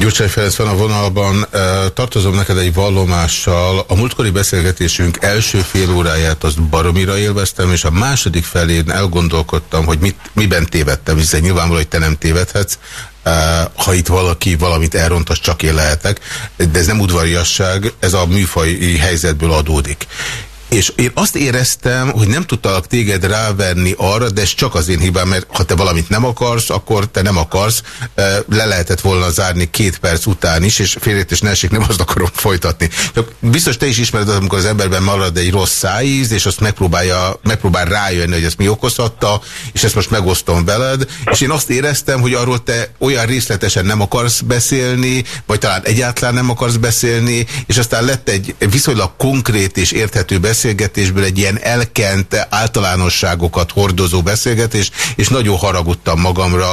Gyurcsány Ferenc van a vonalban. Tartozom neked egy vallomással. A múltkori beszélgetésünk első fél óráját azt baromira élveztem, és a második felén elgondolkodtam, hogy mit, miben tévedtem, hiszen nyilvánvaló, hogy te nem tévedhetsz. Ha itt valaki valamit elront, az csak én lehetek. De ez nem udvariasság, ez a műfaj helyzetből adódik. És én azt éreztem, hogy nem tudtalak téged ráverni arra, de ez csak az én hibám, mert ha te valamit nem akarsz, akkor te nem akarsz. Le lehetett volna zárni két perc után is, és félét ne esik, nem azt akarom folytatni. Csak biztos te is ismered, amikor az emberben marad egy rossz szájíz, és azt megpróbálja, megpróbál rájönni, hogy ezt mi okozhatta, és ezt most megosztom veled. És én azt éreztem, hogy arról te olyan részletesen nem akarsz beszélni, vagy talán egyáltalán nem akarsz beszélni, és aztán lett egy viszonylag konkrét és érthető beszélés, beszélgetésből egy ilyen elkent általánosságokat hordozó beszélgetés, és nagyon haragudtam magamra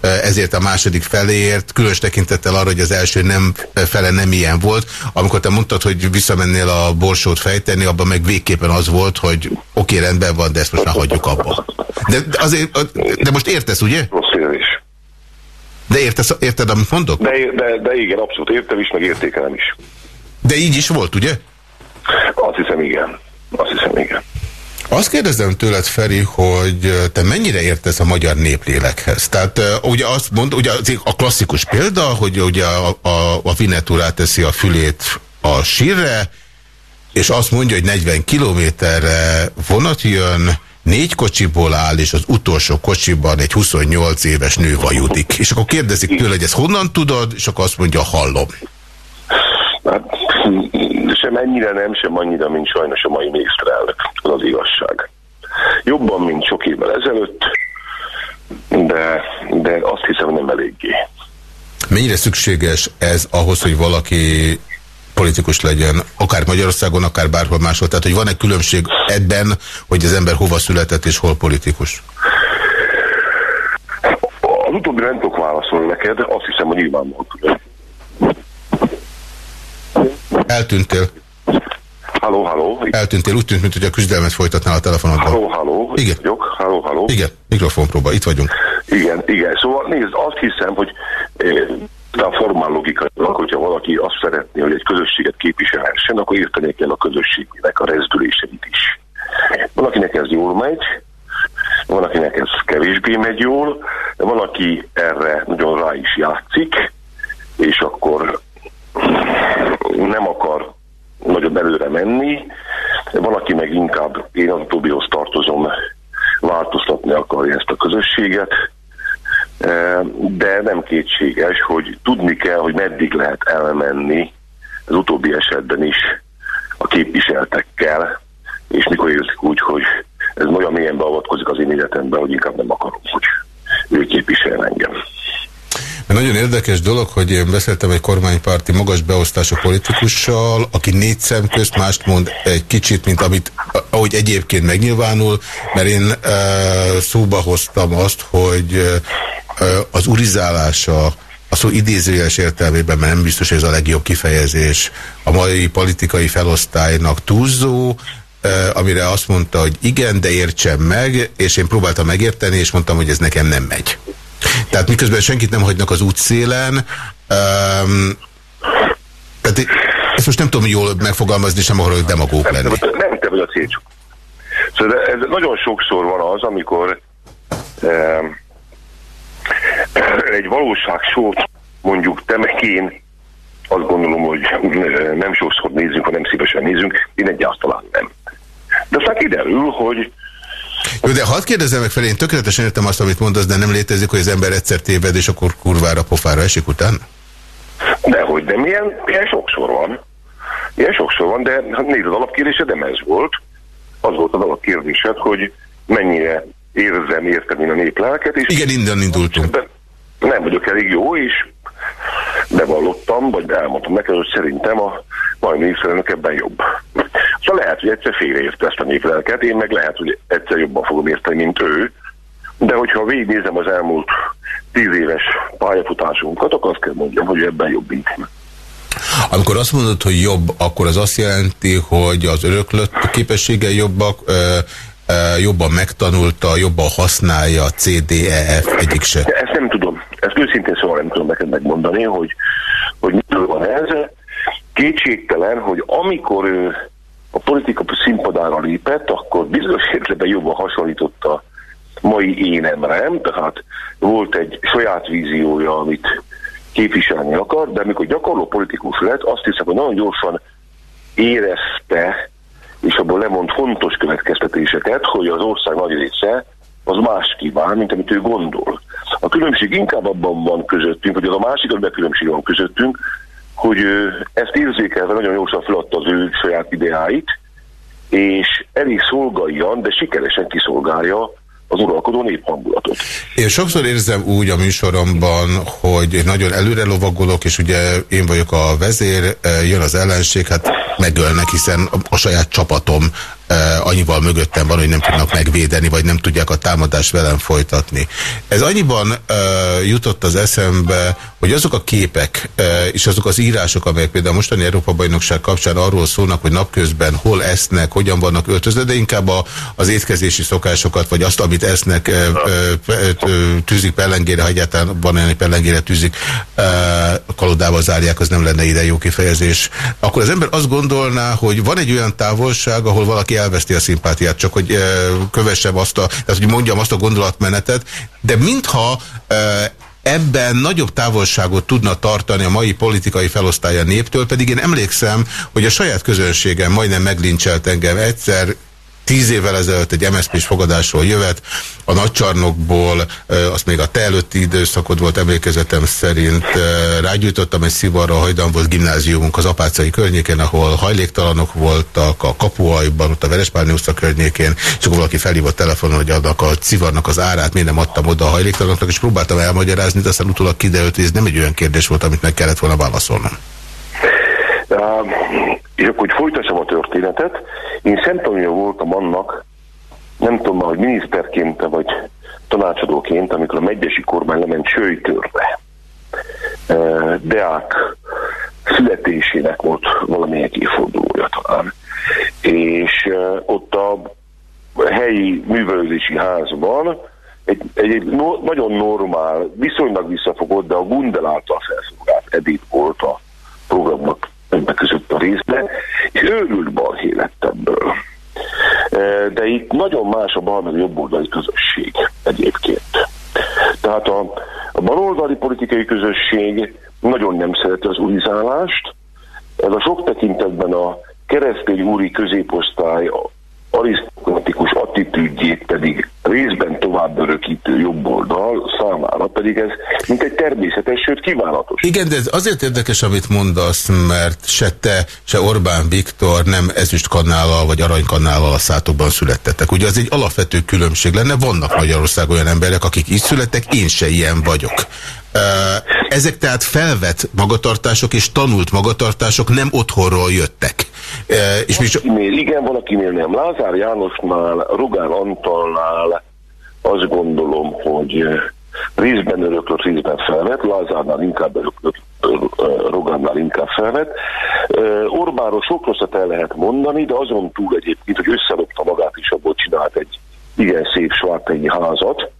ezért a második feléért, különös tekintettel arra, hogy az első nem fele nem ilyen volt. Amikor te mondtad, hogy visszamennél a borsót fejteni, abban meg végképpen az volt, hogy oké, okay, rendben van, de ezt most már hagyjuk abba. De, azért, de most értesz, ugye? De értesz, érted, amit mondok? De, de, de igen, abszolút értem is, meg értékelem is. De így is volt, ugye? Azt hiszem, igen. Azt hiszem, igen. Azt kérdezem tőled, Feri, hogy te mennyire értesz a magyar néplélekhez? Tehát ugye azt mond, ugye a klasszikus példa, hogy ugye a, a, a Vinetú teszi a fülét a sírre, és azt mondja, hogy 40 kilométerre vonat jön, négy kocsiból áll, és az utolsó kocsiban egy 28 éves nő vajudik. És akkor kérdezik tőle, hogy ezt honnan tudod, és akkor azt mondja, hallom. Hát sem ennyire nem, sem annyira, mint sajnos a mai miniszterelnök, az az igazság. Jobban, mint sok évvel ezelőtt, de, de azt hiszem nem eléggé. Mennyire szükséges ez ahhoz, hogy valaki politikus legyen, akár Magyarországon, akár bárhol máshol? Tehát, hogy van-e különbség ebben, hogy az ember hova született és hol politikus? Az utóbbi nem tudok válaszolni neked, azt hiszem, hogy nyilvánvaló Eltűntél. Halló, halló. Eltűntél, úgy tűnt, mint hogy a küzdelmet folytatnál a telefonodban. Halló, halló. Igen. Vagyok. Halló, halló. Igen, mikrofonpróba, itt vagyunk. Igen, igen. Szóval nézd, azt hiszem, hogy de a formál logikailag, hogyha valaki azt szeretné, hogy egy közösséget képviselhessen, akkor érteni kell a közösségnek a rezdüléseit is. Van, akinek ez jól megy, van, akinek ez kevésbé megy jól, van, aki erre nagyon rá is játszik, és akkor nem akar nagyon előre menni, van, aki meg inkább, én az utóbbihoz tartozom, változtatni akarja ezt a közösséget, e, de nem kétséges, hogy tudni kell, hogy meddig lehet elmenni az utóbbi esetben is a képviseltekkel, és mikor érzik úgy, hogy ez olyan mélyen beavatkozik az én életembe, hogy inkább nem akarom, hogy ő képvisel engem. Nagyon érdekes dolog, hogy én beszéltem egy kormánypárti magas beosztású politikussal, aki négy szem közt mást mond egy kicsit, mint amit, ahogy egyébként megnyilvánul, mert én e, szóba hoztam azt, hogy e, az urizálása a szó idézőjeles értelmében, mert nem biztos, hogy ez a legjobb kifejezés, a mai politikai felosztálynak túlzó, amire azt mondta, hogy igen, de értsem meg, és én próbáltam megérteni, és mondtam, hogy ez nekem nem megy. Tehát miközben senkit nem hagynak az útszélen, um, tehát ezt most nem tudom jól megfogalmazni, sem akarok demagóg lenni. Nem, nem te vagy a célcsuk. Szóval ez nagyon sokszor van az, amikor um, egy valóságsót mondjuk te meg én azt gondolom, hogy nem sokszor nézzünk, hanem szívesen nézünk, én egyáltalán nem. De aztán kiderül, hogy jó, de hadd kérdezzem meg fel, én tökéletesen értem azt, amit mondasz, de nem létezik, hogy az ember egyszer téved, és akkor kurvára pofára esik után? Dehogy, de milyen, milyen sokszor van. Ilyen sokszor van, de hát nézd, az alapkérdése nem ez volt. Az volt az alapkérdésed, hogy mennyire érzem érteni a néplelket. És Igen, innen indultunk. Nem vagyok elég jó, és bevallottam, vagy elmondtam neked, hogy szerintem a mai miniszterelnök ebben jobb. Szóval lehet, hogy egyszer félreérte ezt a néplelket, én meg lehet, hogy egyszer jobban fogom érteni, mint ő, de hogyha végignézem az elmúlt tíz éves pályafutásunkat, akkor azt kell mondjam, hogy ebben jobb, mint én. Amikor azt mondod, hogy jobb, akkor az azt jelenti, hogy az öröklött képessége jobbak, jobban megtanulta, jobban használja a CDEF egyik se? Ezt nem őszintén szóval nem tudom neked megmondani, hogy, hogy mitől van ez. Kétségtelen, hogy amikor ő a politika színpadára lépett, akkor bizonyos értelemben jobban hasonlította mai énemre, tehát volt egy saját víziója, amit képviselni akar, de amikor gyakorló politikus lett, azt hiszem, hogy nagyon gyorsan érezte, és abból lemond fontos következtetéseket, hogy az ország nagy része az más kíván, mint amit ő gondol. A különbség inkább abban van közöttünk, hogy az a másik, amiben különbség van közöttünk, hogy ezt érzékelve nagyon gyorsan feladta az ő saját ideáit, és elég szolgáljan, de sikeresen kiszolgálja az uralkodó néphangulatot. Én sokszor érzem úgy a műsoromban, hogy nagyon előre lovagolok, és ugye én vagyok a vezér, jön az ellenség, hát megölnek, hiszen a saját csapatom annyival mögöttem van, hogy nem tudnak megvédeni, vagy nem tudják a támadást velem folytatni. Ez annyiban uh, jutott az eszembe, hogy azok a képek uh, és azok az írások, amelyek például mostani Európa-bajnokság kapcsán arról szólnak, hogy napközben hol esznek, hogyan vannak öltözve, de inkább a, az étkezési szokásokat, vagy azt, amit esznek, uh, uh, tűzik pellengére, ha egyáltalán van olyan, pellengére tűzik, uh, kalodával zárják, az nem lenne ide jó kifejezés. Akkor az ember azt gondolná, hogy van egy olyan távolság, ahol valaki elveszti a szimpátiát, csak hogy kövessem azt a, tehát hogy mondjam azt a gondolatmenetet, de mintha ebben nagyobb távolságot tudna tartani a mai politikai felosztálya néptől, pedig én emlékszem, hogy a saját közönségem majdnem meglincselt engem egyszer, tíz évvel ezelőtt egy MSZP-s fogadásról jövet, a nagycsarnokból, azt még a te előtti időszakod volt emlékezetem szerint, rágyújtottam egy szivarra, hajdan volt gimnáziumunk az apácai környéken, ahol hajléktalanok voltak, a kapuajban, ott a Verespárni utca környékén, és akkor valaki felhívott telefonon, hogy adnak a szivarnak az árát, miért nem adtam oda a hajléktalanoknak, és próbáltam elmagyarázni, de aztán utólag kiderült, hogy ez nem egy olyan kérdés volt, amit meg kellett volna válaszolnom. Uh, és akkor, hogy folytassam a történetet, én szemtanúja voltam annak, nem tudom hogy miniszterként vagy tanácsadóként, amikor a megyesi kormány lement Sőjtörre. Deák születésének volt valamelyik évfordulója talán. És ott a helyi művelődési házban egy, egy, egy no, nagyon normál, viszonylag visszafogott, de a Gundel által felszolgált Edith volt a programnak többek között a részbe, és őrült balhé lett ebből. De itt nagyon más a bal meg a jobboldali közösség egyébként. Tehát a, a baloldali politikai közösség nagyon nem szereti az urizálást, ez a sok tekintetben a keresztény úri középosztály arisztokratikus attitűdjét pedig részben tovább örökítő jobb oldal számára pedig ez mint egy természetes, sőt kívánatos. Igen, de ez azért érdekes, amit mondasz, mert se te, se Orbán Viktor nem ezüstkanállal vagy aranykanállal a szátokban születtetek. Ugye az egy alapvető különbség lenne, vannak Magyarország olyan emberek, akik így születtek, én se ilyen vagyok. Ezek tehát felvett magatartások és tanult magatartások nem otthonról jöttek. És mi... igen, valakinél nem. Lázár Jánosnál, Rugán Antalnál azt gondolom, hogy részben öröklött, részben felvett, Lázárnál inkább öröklött, Rogánnál inkább felvett. Orbánról sok rosszat el lehet mondani, de azon túl egyébként, hogy összelopta magát is, abból csinált egy igen szép svártényi házat,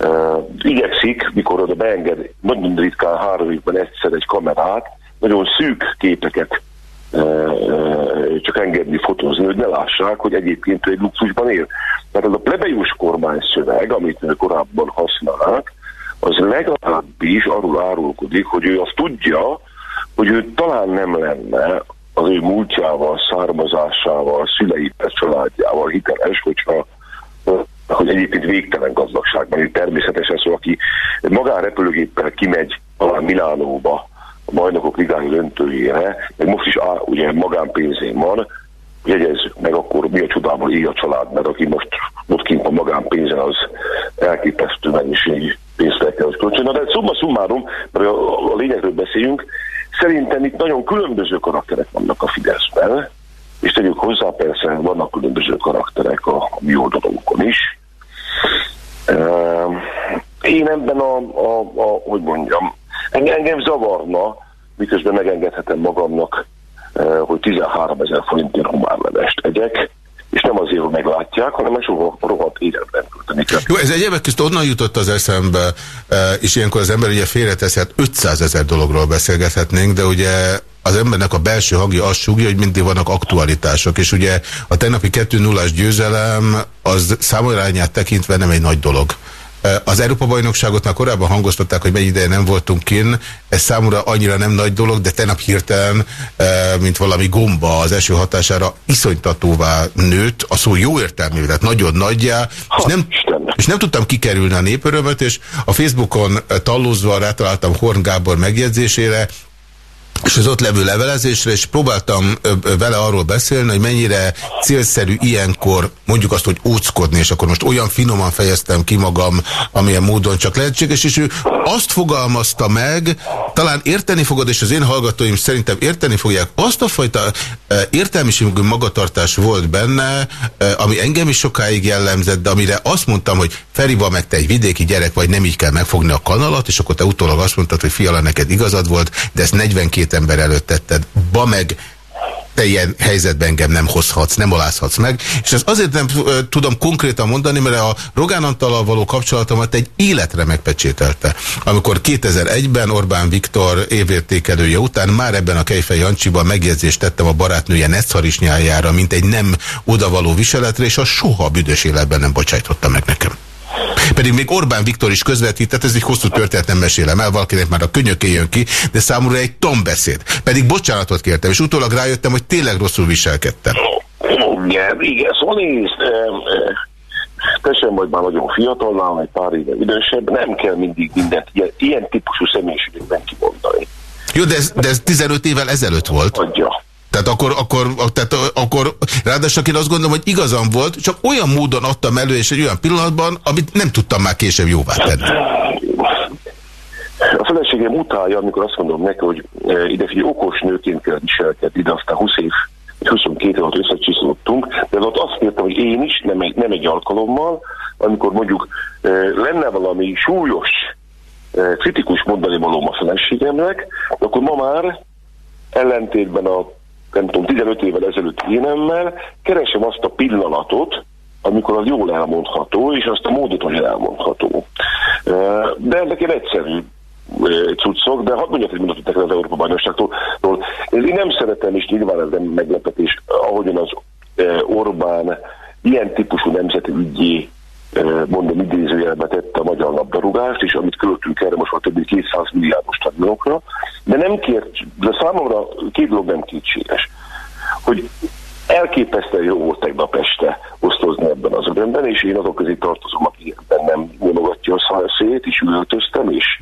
Uh, igyekszik, mikor oda beenged, nagyon ritkán három évben egyszer egy kamerát, nagyon szűk képeket csak engedni fotózni, hogy ne lássák, hogy egyébként egy luxusban él. Mert ez a plebejus szöveg, amit korábban használnak, az legalábbis arról árulkodik, hogy ő azt tudja, hogy ő talán nem lenne az ő múltjával, származásával, szüleivel, családjával hiteles, hogyha hogy egyébként végtelen gazdagságban, hogy természetesen szó, aki magánrepülőgéppel kimegy talán Milánóba, a bajnokok ligány döntőjére, meg most is á, ugye magánpénzén van, jegyez meg akkor mi a csodában él a család, mert aki most ott kint a magánpénzen, az elképesztő mennyiségű pénzt el kell, hogy kölcsön. De szumma summarum, mert a, a lényegről beszéljünk, szerintem itt nagyon különböző karakterek vannak a Fideszben, és tegyük hozzá, persze vannak különböző karakterek a, mi oldalunkon is. Én ebben a, a, a hogy mondjam, engem, zavarna, miközben megengedhetem magamnak, hogy 13 ezer forintért humárlevest egyek, és nem azért, hogy meglátják, hanem egy soha rohadt életben kell. Jó, ez egyébként közt onnan jutott az eszembe, és ilyenkor az ember ugye félreteszi, hát 500 ezer dologról beszélgethetnénk, de ugye az embernek a belső hangja azt súgja, hogy mindig vannak aktualitások, és ugye a tegnapi 2 0 győzelem az számolányát tekintve nem egy nagy dolog. Az Európa-bajnokságot már korábban hangoztatták, hogy mennyi ideje nem voltunk kin. Ez számomra annyira nem nagy dolog, de tegnap hirtelen, mint valami gomba az eső hatására iszonytatóvá nőtt, a szó jó értelmű, tehát nagyon nagyjá, és nem, és nem tudtam kikerülni a népörömöt, és a Facebookon tallózva rátaláltam Horn Gábor megjegyzésére, és az ott levő levelezésre, és próbáltam vele arról beszélni, hogy mennyire célszerű ilyenkor mondjuk azt, hogy óckodni, és akkor most olyan finoman fejeztem ki magam, amilyen módon csak lehetséges, és ő azt fogalmazta meg, talán érteni fogod, és az én hallgatóim szerintem érteni fogják, azt a fajta értelmiségű magatartás volt benne, ami engem is sokáig jellemzett, de amire azt mondtam, hogy Feriba meg te egy vidéki gyerek vagy, nem így kell megfogni a kanalat, és akkor te utólag azt mondtad, hogy fiala, neked igazad volt, de ezt 42 ember előtt tetted. Ba meg te ilyen helyzetben engem nem hozhatsz, nem alázhatsz meg. És ezt azért nem tudom konkrétan mondani, mert a Rogán Antallal való kapcsolatomat egy életre megpecsételte. Amikor 2001-ben Orbán Viktor évértékelője után már ebben a Kejfej Jancsiban megjegyzést tettem a barátnője Netszarisnyájára, mint egy nem odavaló viseletre, és a soha büdös életben nem bocsájtotta meg nekem. Pedig még Orbán Viktor is közvetített, ez egy hosszú történet, nem mesélem el, valakinek már a könyöké jön ki, de számomra egy tombeszéd. Pedig bocsánatot kértem, és utólag rájöttem, hogy tényleg rosszul viselkedtem. Igen, igen, szóval nézd, te sem vagy már nagyon fiatalnál, egy pár éve idősebb, nem kell mindig mindent ilyen, ilyen típusú személyiségekben kimondani. Jó, de ez, de ez 15 évvel ezelőtt volt. Adja. Tehát akkor, akkor, tehát akkor ráadásul én azt gondolom, hogy igazam volt, csak olyan módon adtam elő, és egy olyan pillanatban, amit nem tudtam már később jóvá tenni. A feleségem utálja, amikor azt mondom neki, hogy e, ide egy okos nőként kell viselkedni, de aztán 20 év, 22 év alatt összecsiszolottunk, de ott azt írtam, hogy én is, nem egy, nem egy alkalommal, amikor mondjuk e, lenne valami súlyos, e, kritikus mondani valóm a feleségemnek, akkor ma már ellentétben a nem tudom, 15 évvel ezelőtt énemmel, keresem azt a pillanatot, amikor az jól elmondható, és azt a módot, hogy elmondható. De ennek egy egyszerű cuccok, de hadd mondjak egy mondatot neked az Európa Bajnokságtól. Én nem szeretem, és nyilván ez nem meglepetés, ahogyan az Orbán ilyen típusú nemzeti ügyé mondom idézőjelbe tette a magyar labdarúgást, és amit költünk erre most már több mint 200 milliárdos stadionokra, de nem kért, de számomra két dolog nem kétséges, hogy elképesztően jó volt tegnap este osztozni ebben az örömben, és én azok közé tartozom, aki ebben nem nyomogatja a szét, és üvöltöztem, és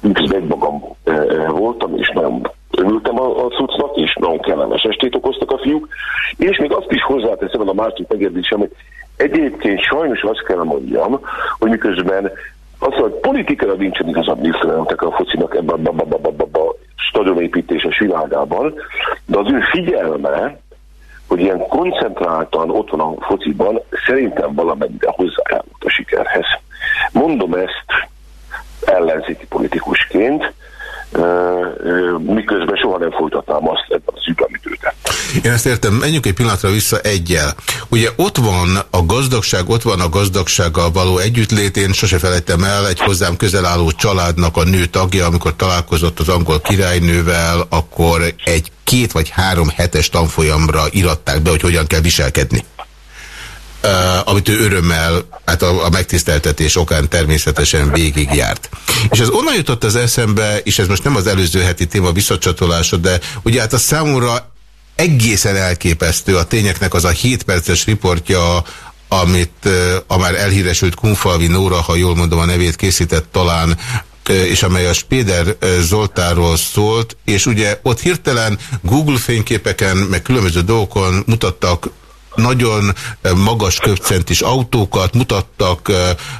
miközben magam voltam, és nagyon örültem a, a cuccnak, és nagyon kellemes estét okoztak a fiúk, és még azt is hozzáteszem a másik megérdésem, hogy Egyébként sajnos azt kell mondjam, hogy miközben az, hogy politikára nincsen igazad miniszterelnöknek a focinak ebben a stadionépítéses világában, de az ő figyelme, hogy ilyen koncentráltan ott van a fociban, szerintem valamennyire hozzájárult a sikerhez. Mondom ezt ellenzéki politikusként, miközben soha nem folytatnám azt ebben az ügyben, amit ő. Én ezt értem, menjünk egy pillanatra vissza egyel. Ugye ott van a gazdagság, ott van a gazdagsággal való együttlét. Én sose felejtem el egy hozzám közel álló családnak a nő tagja, amikor találkozott az angol királynővel, akkor egy két vagy három hetes tanfolyamra iratták be, hogy hogyan kell viselkedni. Amit ő örömmel, hát a, a megtiszteltetés okán természetesen végigjárt. És az onnan jutott az eszembe, és ez most nem az előző heti téma visszacsatolása, de ugye hát a számomra egészen elképesztő a tényeknek az a 7 perces riportja, amit a már elhíresült Kunfalvi Nóra, ha jól mondom a nevét, készített talán és amely a Spéder Zoltáról szólt, és ugye ott hirtelen Google fényképeken, meg különböző dolgokon mutattak nagyon magas köpcentis autókat, mutattak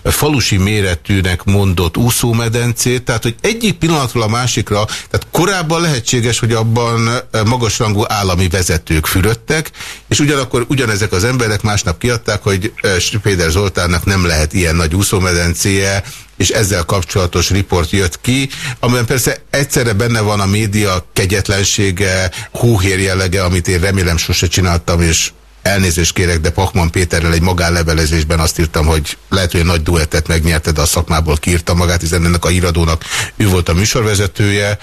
falusi méretűnek mondott úszómedencét, tehát hogy egyik pillanatról a másikra, tehát korábban lehetséges, hogy abban magasrangú állami vezetők fürödtek, és ugyanakkor ugyanezek az emberek másnap kiadták, hogy Péter Zoltánnak nem lehet ilyen nagy úszómedencéje, és ezzel kapcsolatos riport jött ki, amiben persze egyszerre benne van a média kegyetlensége, hóhér jellege, amit én remélem sose csináltam, és elnézést kérek, de Pachman Péterrel egy magánlevelezésben azt írtam, hogy lehet, hogy nagy duettet megnyerte, de a szakmából kiírta magát, hiszen ennek a híradónak ő volt a műsorvezetője.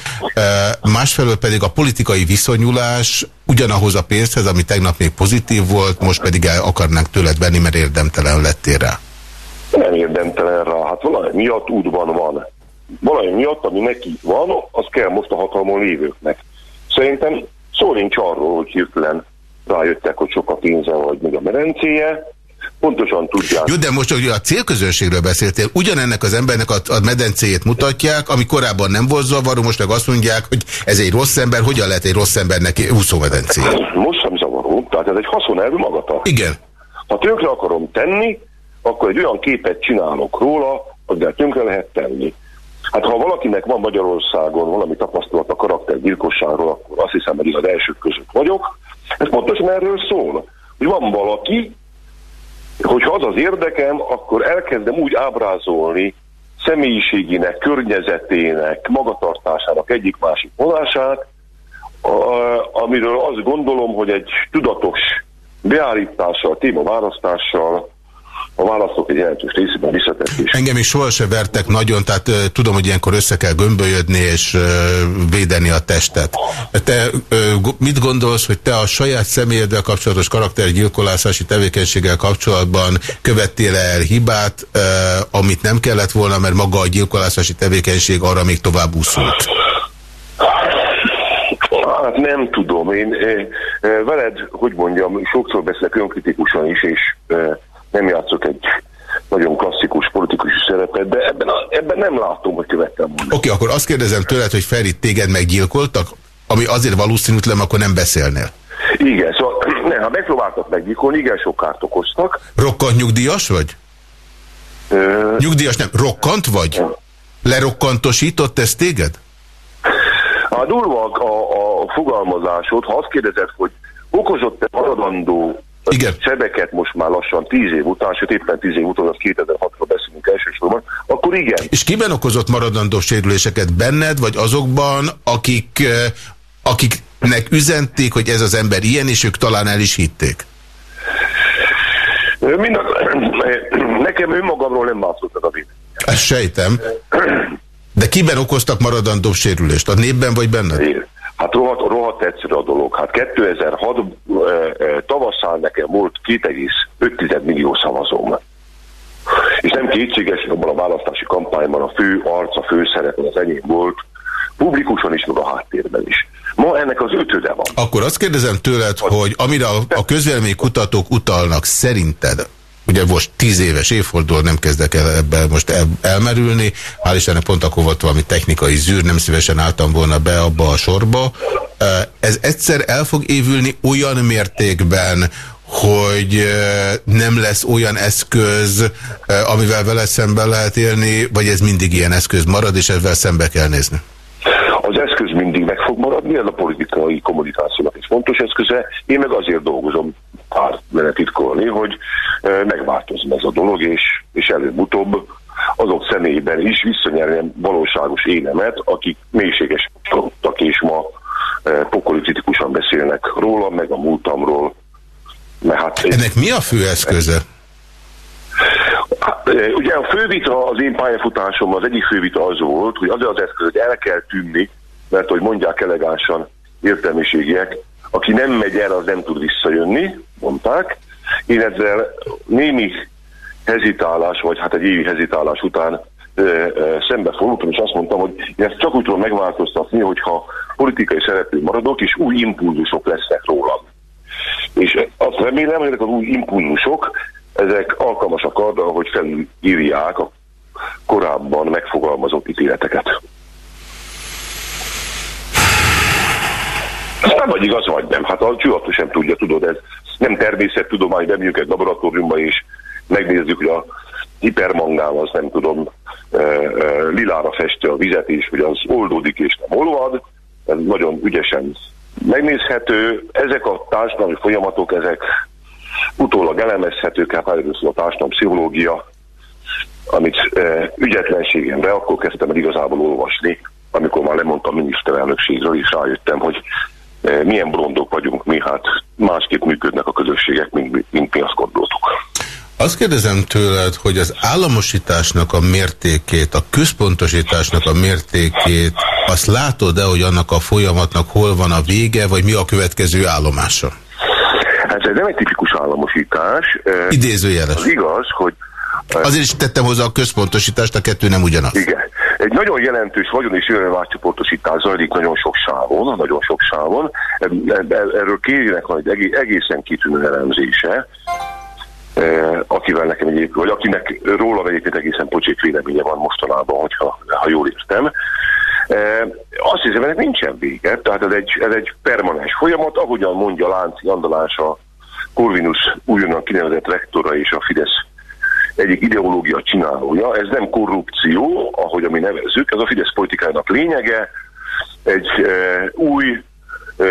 Másfelől pedig a politikai viszonyulás ugyanahoz a pénzhez, ami tegnap még pozitív volt, most pedig el akarnánk tőled venni, mert érdemtelen lettél rá. Nem érdemtelen rá, hát valami miatt útban van. Valami miatt, ami neki van, az kell most a hatalmon lévőknek. Szerintem szó nincs arról, hogy hirtelen rájöttek, hogy sok a pénze, vagy még a medencéje, pontosan tudják. Jó, de most hogy a célközönségről beszéltél, ugyanennek az embernek a, a medencéjét mutatják, ami korábban nem volt zavaró, most meg azt mondják, hogy ez egy rossz ember, hogyan lehet egy rossz embernek úszómedencéje? Most sem zavaró, tehát ez egy haszonelvű magatartás. Igen. Ha tönkre akarom tenni, akkor egy olyan képet csinálok róla, hogy tönkre lehet tenni. Hát ha valakinek van Magyarországon valami tapasztalat a karaktergyilkosságról, akkor azt hiszem, hogy az elsők között vagyok. Ez pontosan erről szól, hogy van valaki, hogyha az az érdekem, akkor elkezdem úgy ábrázolni személyiségének, környezetének, magatartásának egyik-másik vonását, amiről azt gondolom, hogy egy tudatos beállítással, témaválasztással a választók egy jelentős részében visszatették. Engem is sohasem vertek nagyon, tehát uh, tudom, hogy ilyenkor össze kell gömbölyödni és uh, védeni a testet. Te uh, mit gondolsz, hogy te a saját személyeddel kapcsolatos karaktergyilkolászási tevékenységgel kapcsolatban követtél el hibát, uh, amit nem kellett volna, mert maga a gyilkolászási tevékenység arra még tovább úszult? Hát nem tudom. Én veled, hogy mondjam, sokszor beszélek önkritikusan is, és nem játszok egy nagyon klasszikus politikus szerepet, de ebben, a, ebben nem látom, hogy követtem volna. Oké, okay, akkor azt kérdezem tőled, hogy Feri, téged meggyilkoltak, ami azért valószínűtlen, akkor nem beszélnél. Igen, szóval ne, ha megpróbáltak meggyilkolni, igen sok kárt okoztak. Rokkant nyugdíjas vagy? Ö... Nyugdíjas nem, rokkant vagy? Lerokkantosított ez téged? A durva a, a, a fogalmazásod, ha azt kérdezed, hogy okozott-e maradandó igen. sebeket most már lassan tíz év után, sőt éppen tíz év után, az 2006-ról beszélünk elsősorban, akkor igen. És kiben okozott maradandó sérüléseket? Benned, vagy azokban, akik, eh, akiknek üzenték, hogy ez az ember ilyen, és ők talán el is hitték? Mind a, nekem önmagamról nem változott a vélemény. Ezt sejtem. De kiben okoztak maradandó sérülést? A népben vagy benned? Én. Hát rohadt, rohadt egyszerű a dolog. Hát 2006 tavasszal nekem volt 2,5 millió szavazóm. És nem kétséges, abban a választási kampányban a fő arc, a fő szerep az enyém volt, publikusan is, meg a háttérben is. Ma ennek az ötöde van. Akkor azt kérdezem tőled, hogy amire a, a kutatók utalnak, szerinted ugye most tíz éves évforduló, nem kezdek el ebben most el, elmerülni, hál' Istennek pont akkor volt valami technikai zűr, nem szívesen álltam volna be abba a sorba. Ez egyszer el fog évülni olyan mértékben, hogy nem lesz olyan eszköz, amivel vele szemben lehet élni, vagy ez mindig ilyen eszköz marad, és ezzel szembe kell nézni? Az eszköz mindig meg fog maradni, ez a politikai kommunikációnak egy fontos eszköze. Én meg azért dolgozom pár titkolni, hogy megváltozni ez a dolog, és, és előbb-utóbb azok személyben is visszanyerni valóságos énemet, akik mélységes tudtak és ma pokolitikusan beszélnek róla, meg a múltamról. Mert hát Ennek mi a fő eszköze? Hát, ugye a fővita az én pályafutásom, az egyik fővita az volt, hogy az az eszköz, hogy el kell tűnni, mert hogy mondják elegánsan értelmiségiek, aki nem megy el, az nem tud visszajönni, mondták. Én ezzel némi hezitálás, vagy hát egy évi hezitálás után szembe fordultam, és azt mondtam, hogy én ezt csak úgy tudom megváltoztatni, hogyha politikai szereplő maradok, és új impulzusok lesznek rólam. És azt remélem, hogy ezek az új impulzusok, ezek alkalmasak arra, hogy felülírják a korábban megfogalmazott ítéleteket. Aztán vagy igaz, vagy nem. Hát a csillattó sem tudja, tudod, ez nem természettudomány, nem egy laboratóriumba, és megnézzük, hogy a hipermangál az nem tudom, lilára festő a vizet, és hogy az oldódik és nem olvad. Ez nagyon ügyesen megnézhető. Ezek a társadalmi folyamatok, ezek utólag elemezhetők, hát szól a társadalom pszichológia, amit e, ügyetlenségemre akkor kezdtem el igazából olvasni, amikor már lemondtam miniszterelnökségről, és rájöttem, hogy milyen brondok vagyunk mi, hát másképp működnek a közösségek, mint, mint mi azt gondoltuk. Azt kérdezem tőled, hogy az államosításnak a mértékét, a központosításnak a mértékét, azt látod-e, hogy annak a folyamatnak hol van a vége, vagy mi a következő állomása? Hát ez nem egy tipikus államosítás. Idézőjeles. Az igaz, hogy Azért is tettem hozzá a központosítást, a kettő nem ugyanaz. Igen. Egy nagyon jelentős vagyon és jövedelmátcsoportosítás zajlik nagyon sok sávon, nagyon sok sávon. Erről kérjenek van egy egészen kitűnő elemzése, akivel nekem egyébként, vagy akinek róla egyébként egészen pocsék véleménye van mostanában, hogyha, ha jól értem. Azt hiszem, ennek nincsen vége, tehát ez egy, ez egy permanens folyamat, ahogyan mondja Lánci Andalás a Corvinus újonnan kinevezett rektora és a Fidesz egyik ideológia csinálója. Ez nem korrupció, ahogy mi nevezzük, ez a Fidesz politikájának lényege, egy e, új e,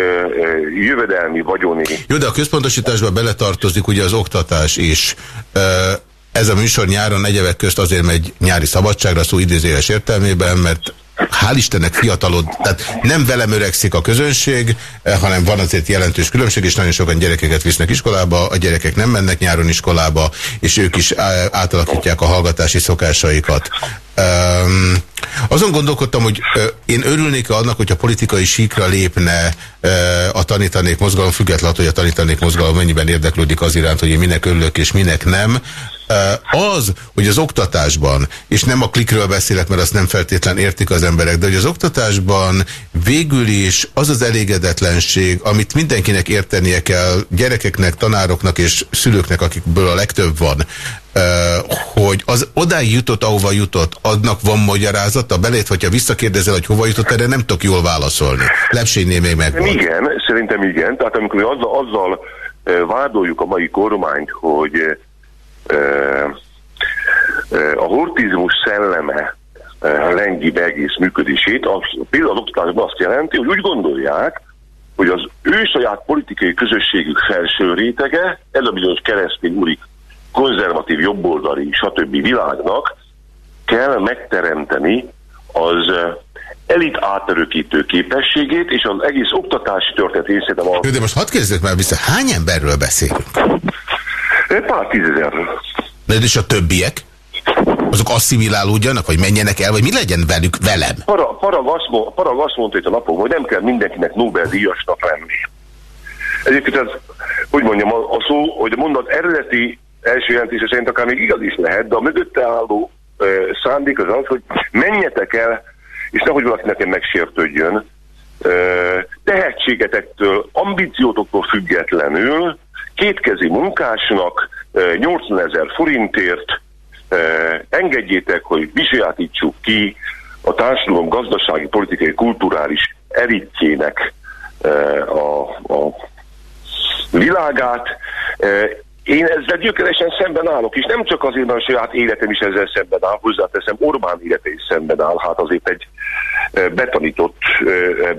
jövedelmi, vagyoni... Jó, de a központosításba beletartozik ugye az oktatás is. E ez a műsor nyáron egyebek közt azért megy nyári szabadságra, szó idézéles értelmében, mert hál' Istennek fiatalod, tehát nem velem öregszik a közönség, eh, hanem van azért jelentős különbség, és nagyon sokan gyerekeket visznek iskolába, a gyerekek nem mennek nyáron iskolába, és ők is átalakítják a hallgatási szokásaikat. Um, azon gondolkodtam, hogy uh, én örülnék -e annak, hogy a politikai síkra lépne uh, a tanítanék mozgalom, függetlenül, hogy a tanítanék mozgalom mennyiben érdeklődik az iránt, hogy én minek örülök és minek nem. Az, hogy az oktatásban, és nem a klikről beszélek, mert azt nem feltétlen értik az emberek, de hogy az oktatásban végül is az az elégedetlenség, amit mindenkinek értenie kell, gyerekeknek, tanároknak és szülőknek, akikből a legtöbb van, hogy az odáig jutott, ahova jutott, adnak van magyarázata, belét, hogyha visszakérdezel, hogy hova jutott, erre nem tudok jól válaszolni. Lepsénynél még meg. Igen, szerintem igen. Tehát amikor azzal, azzal vádoljuk a mai kormányt, hogy a hortizmus szelleme lengi be egész működését, az például oktatásban azt jelenti, hogy úgy gondolják, hogy az ő saját politikai közösségük felső rétege, ez a bizonyos keresztény úri konzervatív jobboldali, stb. világnak kell megteremteni az elit átörökítő képességét, és az egész oktatási történet részét a... De most hadd kérdezzek már vissza, hány emberről beszélünk? Pár tízezerről. De és a többiek? Azok asszimilálódjanak, vagy menjenek el, vagy mi legyen velük, velem? Para, Parag, azt, Parag azt mondta itt a napon, hogy nem kell mindenkinek Nobel-díjasnak lenni. Egyébként ez, úgy mondjam, a, a szó, hogy a mondat eredeti első jelentése szerint akár még igaz is lehet, de a mögötte álló e, szándék az az, hogy menjetek el, és nehogy valaki nekem megsértődjön, e, tehetségetektől, ambíciótoktól függetlenül kétkezi munkásnak 80 ezer forintért engedjétek, hogy vizsgálatítsuk ki a társadalom gazdasági, politikai, kulturális elitjének a, a világát. Én ezzel gyökeresen szemben állok, és nem csak azért, mert a saját életem is ezzel szemben áll, hozzáteszem, Orbán élete is szemben áll, hát azért egy betanított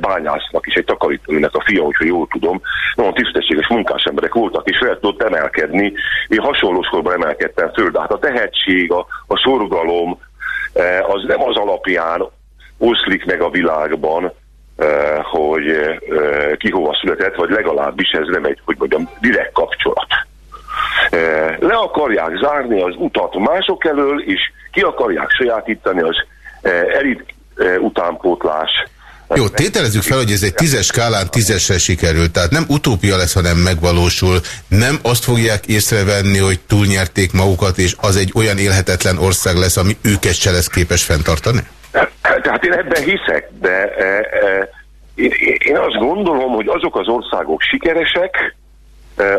bányásznak és egy takarítónak a fia, hogyha jól tudom, nagyon tisztességes munkás emberek voltak, és fel tudott emelkedni. Én hasonló sorban emelkedtem föl, de hát a tehetség, a, a szorgalom, az nem az alapján oszlik meg a világban, hogy ki hova született, vagy legalábbis ez nem egy, hogy mondjam, direkt kapcsolat. Le akarják zárni az utat mások elől, és ki akarják sajátítani az elit utánpótlás. Jó, tételezzük fel, hogy ez egy tízes skálán tízesre sikerült, tehát nem utópia lesz, hanem megvalósul. Nem azt fogják észrevenni, hogy túlnyerték magukat, és az egy olyan élhetetlen ország lesz, ami őket se lesz képes fenntartani? Tehát én ebben hiszek, de e, e, én, én azt gondolom, hogy azok az országok sikeresek,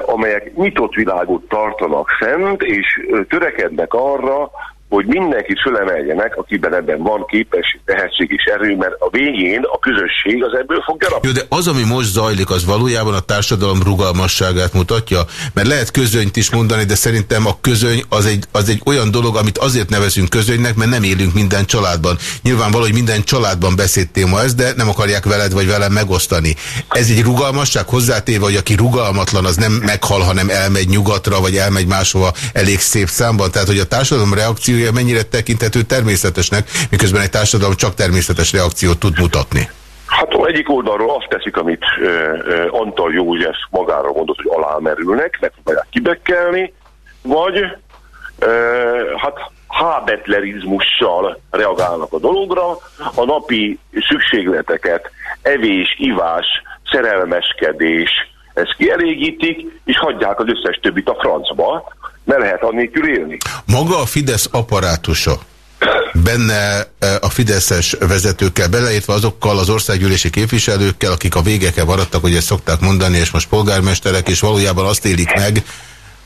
amelyek nyitott világot tartanak fent, és törekednek arra, hogy mindenkit fölemeljenek, akiben ebben van képesség, tehetség és erő, mert a végén a közösség az ebből fog gyarapni. Jó, de az, ami most zajlik, az valójában a társadalom rugalmasságát mutatja? Mert lehet közönyt is mondani, de szerintem a közöny az egy, az egy olyan dolog, amit azért nevezünk közönynek, mert nem élünk minden családban. Nyilvánvaló, hogy minden családban beszédtél ma ez, de nem akarják veled vagy velem megosztani. Ez egy rugalmasság hozzátéve, hogy aki rugalmatlan, az nem meghal, hanem elmegy nyugatra, vagy elmegy máshova elég szép számban. Tehát, hogy a társadalom reakciója mennyire tekinthető természetesnek, miközben egy társadalom csak természetes reakciót tud mutatni. Hát egyik oldalról azt teszik, amit uh, uh, Antal József magára mondott, hogy alámerülnek, megpróbálják kibekkelni, vagy uh, hát hábetlerizmussal reagálnak a dologra, a napi szükségleteket, evés, ivás, szerelmeskedés, ezt kielégítik, és hagyják az összes többit a francba, ne lehet annélkül élni. Maga a Fidesz apparátusa, benne e, a Fideszes vezetőkkel, beleértve azokkal az országgyűlési képviselőkkel, akik a végeke maradtak, hogy ezt szokták mondani, és most polgármesterek, és valójában azt élik meg,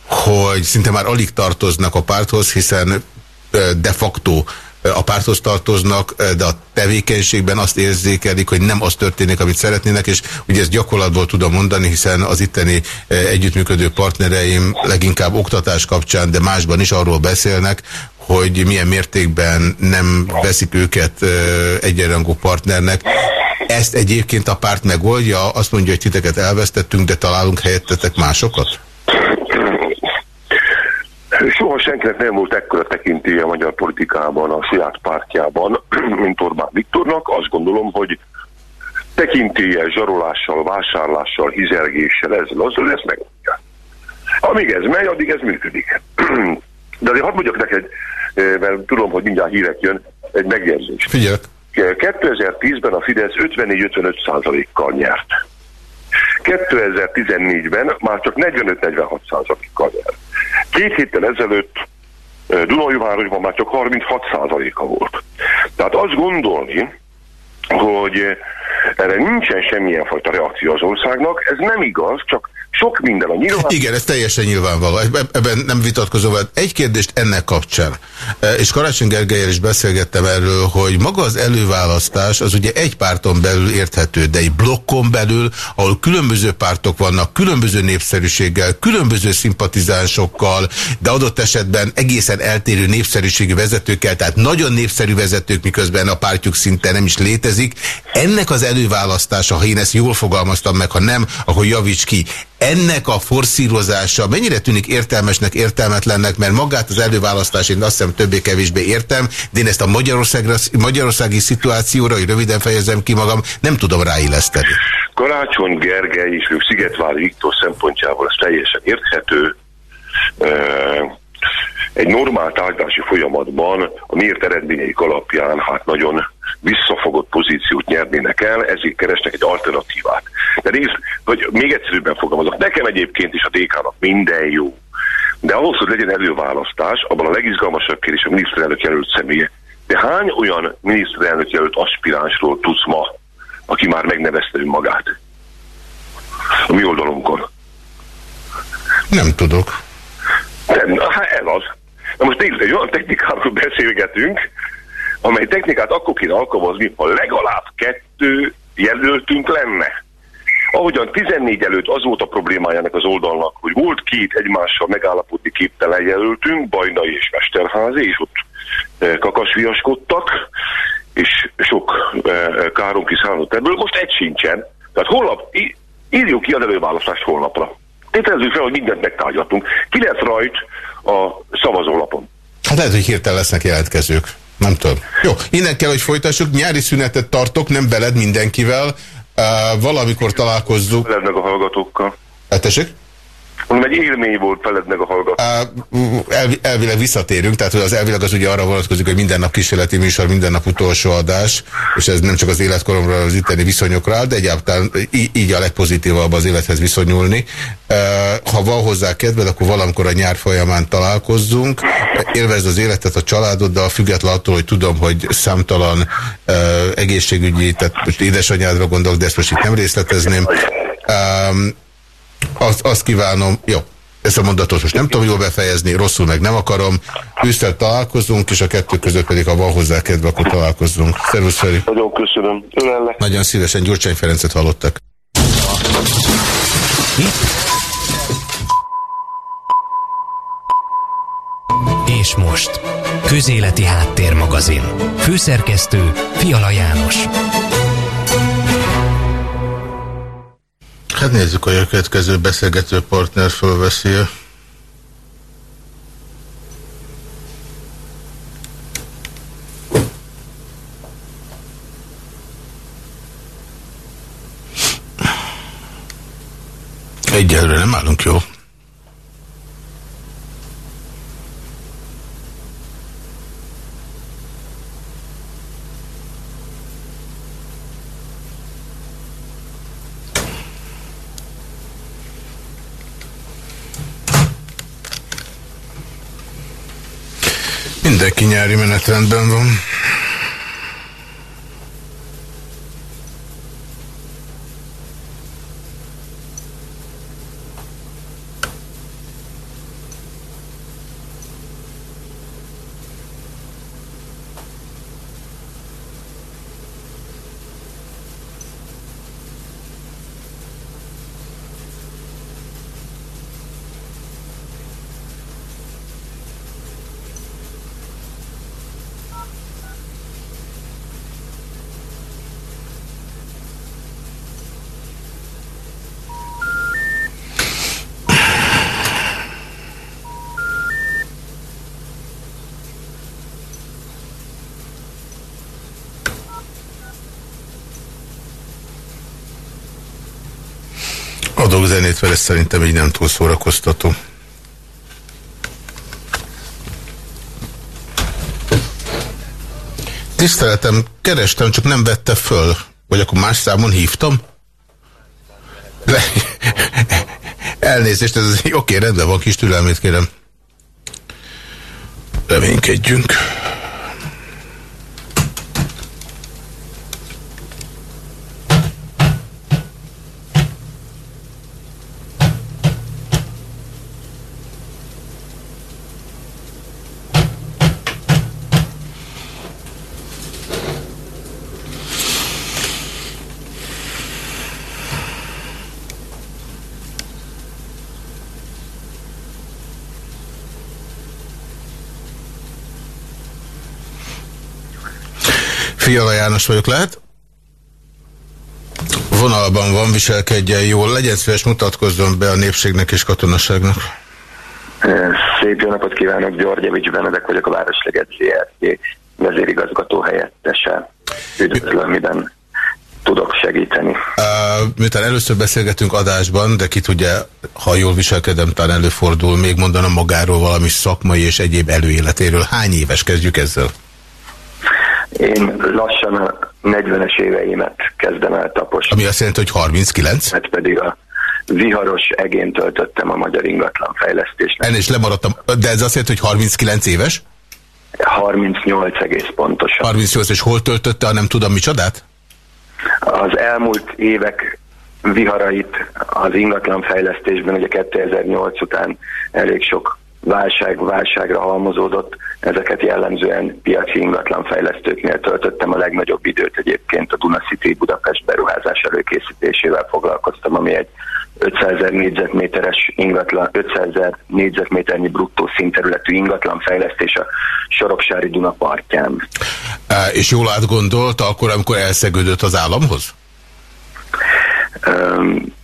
hogy szinte már alig tartoznak a párthoz, hiszen e, de facto a párthoz tartoznak, de a tevékenységben azt érzékelik, hogy nem az történik, amit szeretnének, és ugye ezt gyakorlatból tudom mondani, hiszen az itteni együttműködő partnereim leginkább oktatás kapcsán, de másban is arról beszélnek, hogy milyen mértékben nem veszik őket egyenrangú partnernek. Ezt egyébként a párt megoldja, azt mondja, hogy titeket elvesztettünk, de találunk helyettetek másokat? Soha senkinek nem volt ekkora tekintélye a magyar politikában, a saját pártjában, mint Orbán Viktornak. Azt gondolom, hogy tekintélye, zsarolással, vásárlással, hizergéssel, ezzel, azzal ezt megoldja. Amíg ez megy, addig ez működik. De azért hadd mondjak neked, eh, mert tudom, hogy mindjárt hírek jön, egy megjegyzés. Figyelj. 2010-ben a Fidesz 54-55 százalékkal nyert. 2014-ben már csak 45-46 százalékkal nyert. Két héttel ezelőtt Dunajvárosban már csak 36%-a volt. Tehát azt gondolni, hogy erre nincsen semmilyen fajta reakció az országnak, ez nem igaz, csak sok minden a nyilván... Igen, ez teljesen nyilvánvaló. Ebben nem vitatkozom. Egy kérdést ennek kapcsán. E, és Karácsony Gergelyel is beszélgettem erről, hogy maga az előválasztás az ugye egy párton belül érthető, de egy blokkon belül, ahol különböző pártok vannak, különböző népszerűséggel, különböző szimpatizánsokkal, de adott esetben egészen eltérő népszerűségi vezetőkkel, tehát nagyon népszerű vezetők, miközben a pártjuk szinte nem is létezik. Ennek az előválasztása, ha én ezt jól fogalmaztam meg, ha nem, akkor javíts ki ennek a forszírozása mennyire tűnik értelmesnek, értelmetlennek, mert magát az előválasztás én azt hiszem többé-kevésbé értem, de én ezt a magyarországi szituációra, hogy röviden fejezem ki magam, nem tudom ráilleszteni. Karácsony Gergely és Szigetvári Viktor szempontjából ez teljesen érthető. Egy normál tárgyalási folyamatban a miért eredményeik alapján hát nagyon visszafogott pozíciót nyernének el, ezért keresnek egy alternatívát. De nézd, hogy még egyszerűbben fogalmazok, nekem egyébként is a DK-nak minden jó, de ahhoz, hogy legyen előválasztás, abban a legizgalmasabb kérdés a miniszterelnök jelölt személye. De hány olyan miniszterelnök jelölt aspiránsról tudsz ma, aki már megnevezte önmagát? A mi oldalunkon. Nem tudok. Nem, hát ez az. Na most nézd, egy olyan technikáról beszélgetünk, amely technikát akkor kéne alkalmazni, ha legalább kettő jelöltünk lenne. Ahogyan 14 előtt az volt a problémájának az oldalnak, hogy volt két egymással megállapodni képtelen jelöltünk, Bajnai és Mesterházi, és ott e, kakasviaskodtak, és sok e, káron kiszállott ebből. Most egy sincsen. Tehát holnap, írjuk ki az előválasztást holnapra. Tételezzük fel, hogy mindent megtárgyaltunk. Ki lesz rajt a szavazólapon? Hát lehet, hogy hirtelen lesznek jelentkezők. Nem tudom. Jó, innen kell, hogy folytassuk. Nyári szünetet tartok, nem beled mindenkivel. Uh, valamikor találkozzuk. Veled meg a hallgatókkal. Hát tessék? Mondom, egy élmény volt veled meg a hallgató. El, elvileg visszatérünk, tehát az elvileg az ugye arra vonatkozik, hogy minden nap kísérleti műsor, minden nap utolsó adás, és ez nem csak az életkoromra, az itteni viszonyokra, de egyáltalán így a legpozitívabb az élethez viszonyulni. Ha van hozzá kedved, akkor valamikor a nyár folyamán találkozzunk. Élvezd az életet, a családoddal, független attól, hogy tudom, hogy számtalan egészségügyi, tehát most édesanyádra gondolok, de ezt most itt nem részletezném. Azt, azt kívánom, jó. Ezt a mondatot most nem tudom jól befejezni, rosszul meg nem akarom. Ősztel találkozunk, és a kettő között pedig, ha van hozzá kedve, akkor találkozzunk. Szervusz Feri. Nagyon köszönöm. Ölellek. Nagyon szívesen Gyurcsány Ferencet hallottak. És most. Közéleti Háttérmagazin. Főszerkesztő Fiala János. Hát nézzük, hogy a következő beszélgető partner fölveszi. Egyelőre nem állunk jó. Mindenki nyári menetrendben van. Zenét, ez szerintem így nem túl szórakoztató. Tiszteletem, kerestem, csak nem vette föl. Vagy akkor más számon hívtam? Le... Elnézést, ez. Oké, rendben van, kis türelmét kérem. Reménykedjünk. Fiala János vagyok, lehet? Vonalban van, viselkedjen jól. Legyen szíves, mutatkozzon be a népségnek és katonaságnak. Szép jó napot kívánok, Györgyevics Benedek vagyok a Városleget ZRT vezérigazgató helyettese. Üdvözlöm, miben tudok segíteni. Uh, miután először beszélgetünk adásban, de ki tudja, ha jól viselkedem, talán előfordul, még mondanom magáról valami szakmai és egyéb előéletéről. Hány éves kezdjük ezzel? Én lassan a 40-es éveimet kezdem el taposni. Ami azt jelenti, hogy 39? Hát pedig a viharos egén töltöttem a magyar ingatlan fejlesztést. Ennél is lemaradtam, de ez azt jelenti, hogy 39 éves? 38 egész pontosan. 38, és hol töltötte a nem tudom micsodát? Az elmúlt évek viharait az ingatlan fejlesztésben, ugye 2008 után elég sok válság válságra halmozódott, ezeket jellemzően piaci ingatlanfejlesztőknél töltöttem a legnagyobb időt egyébként a Duna City Budapest beruházás előkészítésével foglalkoztam, ami egy 500 ezer négyzetméteres ingatlan, 500 ezer négyzetméternyi bruttó színterületű ingatlanfejlesztés a Soroksári Duna partján. És jól átgondolta akkor, amikor elszegődött az államhoz? Um,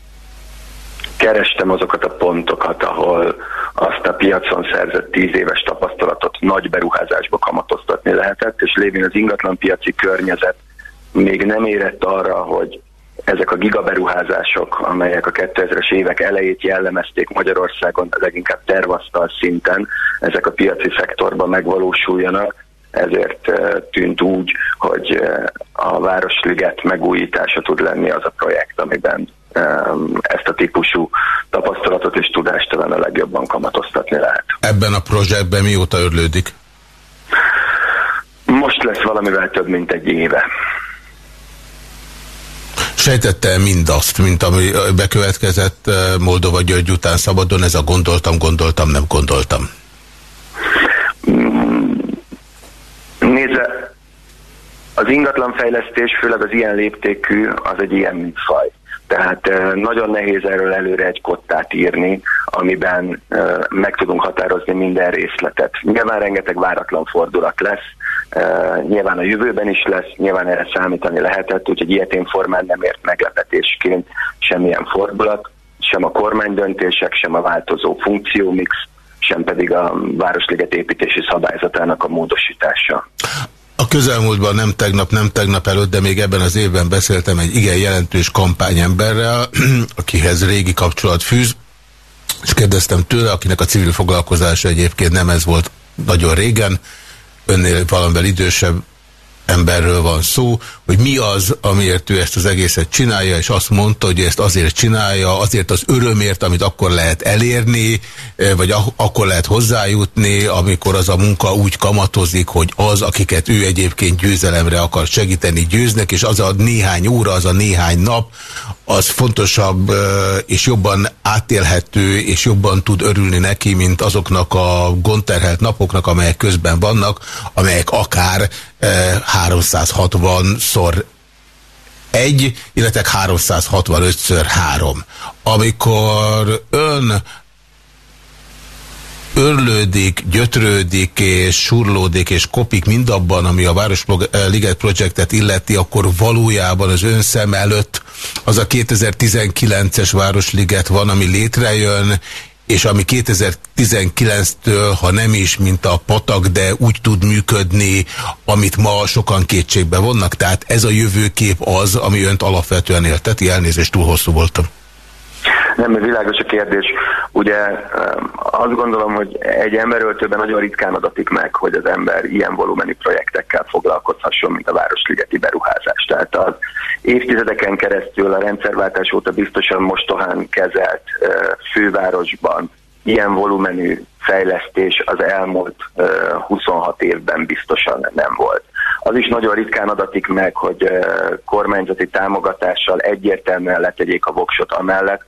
kerestem azokat a pontokat, ahol azt a piacon szerzett tíz éves tapasztalatot nagy beruházásba kamatoztatni lehetett, és lévén az ingatlanpiaci környezet még nem érett arra, hogy ezek a gigaberuházások, amelyek a 2000-es évek elejét jellemezték Magyarországon, leginkább tervasztal szinten, ezek a piaci szektorban megvalósuljanak, ezért eh, tűnt úgy, hogy eh, a Városliget megújítása tud lenni az a projekt, amiben ezt a típusú tapasztalatot és tudást talán a legjobban kamatoztatni lehet. Ebben a projektben mióta örlődik? Most lesz valamivel több, mint egy éve. Sejtette mindazt, mint ami bekövetkezett Moldova György után szabadon, ez a gondoltam, gondoltam, nem gondoltam. Mm, nézze, az ingatlanfejlesztés, főleg az ilyen léptékű, az egy ilyen műfaj. Tehát nagyon nehéz erről előre egy kottát írni, amiben meg tudunk határozni minden részletet. Nyilván rengeteg váratlan fordulat lesz, nyilván a jövőben is lesz, nyilván erre számítani lehetett, úgyhogy ilyetén formán nem ért meglepetésként semmilyen fordulat, sem a kormánydöntések, sem a változó funkciómix, sem pedig a Városliget építési szabályzatának a módosítása. A közelmúltban nem tegnap, nem tegnap előtt, de még ebben az évben beszéltem egy igen jelentős kampányemberrel, akihez régi kapcsolat fűz, és kérdeztem tőle, akinek a civil foglalkozása egyébként nem ez volt nagyon régen, önnél valamivel idősebb emberről van szó, hogy mi az, amiért ő ezt az egészet csinálja, és azt mondta, hogy ezt azért csinálja, azért az örömért, amit akkor lehet elérni, eh, vagy akkor lehet hozzájutni, amikor az a munka úgy kamatozik, hogy az, akiket ő egyébként győzelemre akar segíteni, győznek, és az a néhány óra, az a néhány nap, az fontosabb és jobban átélhető, és jobban tud örülni neki, mint azoknak a gondterhelt napoknak, amelyek közben vannak, amelyek akár 360-szor egy, illetve 365-ször három. Amikor ön örlődik, gyötrődik és surlódik és kopik mindabban, ami a Városliget projektet illeti, akkor valójában az ön szem előtt az a 2019-es Városliget van, ami létrejön, és ami 2019-től, ha nem is, mint a patak, de úgy tud működni, amit ma sokan kétségbe vonnak. Tehát ez a jövőkép az, ami önt alapvetően élteti. Elnézést, túl hosszú voltam. Nem, világos a kérdés. Ugye azt gondolom, hogy egy emberöltőben nagyon ritkán adatik meg, hogy az ember ilyen volumenű projektekkel foglalkozhasson, mint a Városligeti beruházás. Tehát az évtizedeken keresztül a rendszerváltás óta biztosan mostohán kezelt fővárosban ilyen volumenű fejlesztés az elmúlt 26 évben biztosan nem volt. Az is nagyon ritkán adatik meg, hogy kormányzati támogatással egyértelműen letegyék a voksot amellett,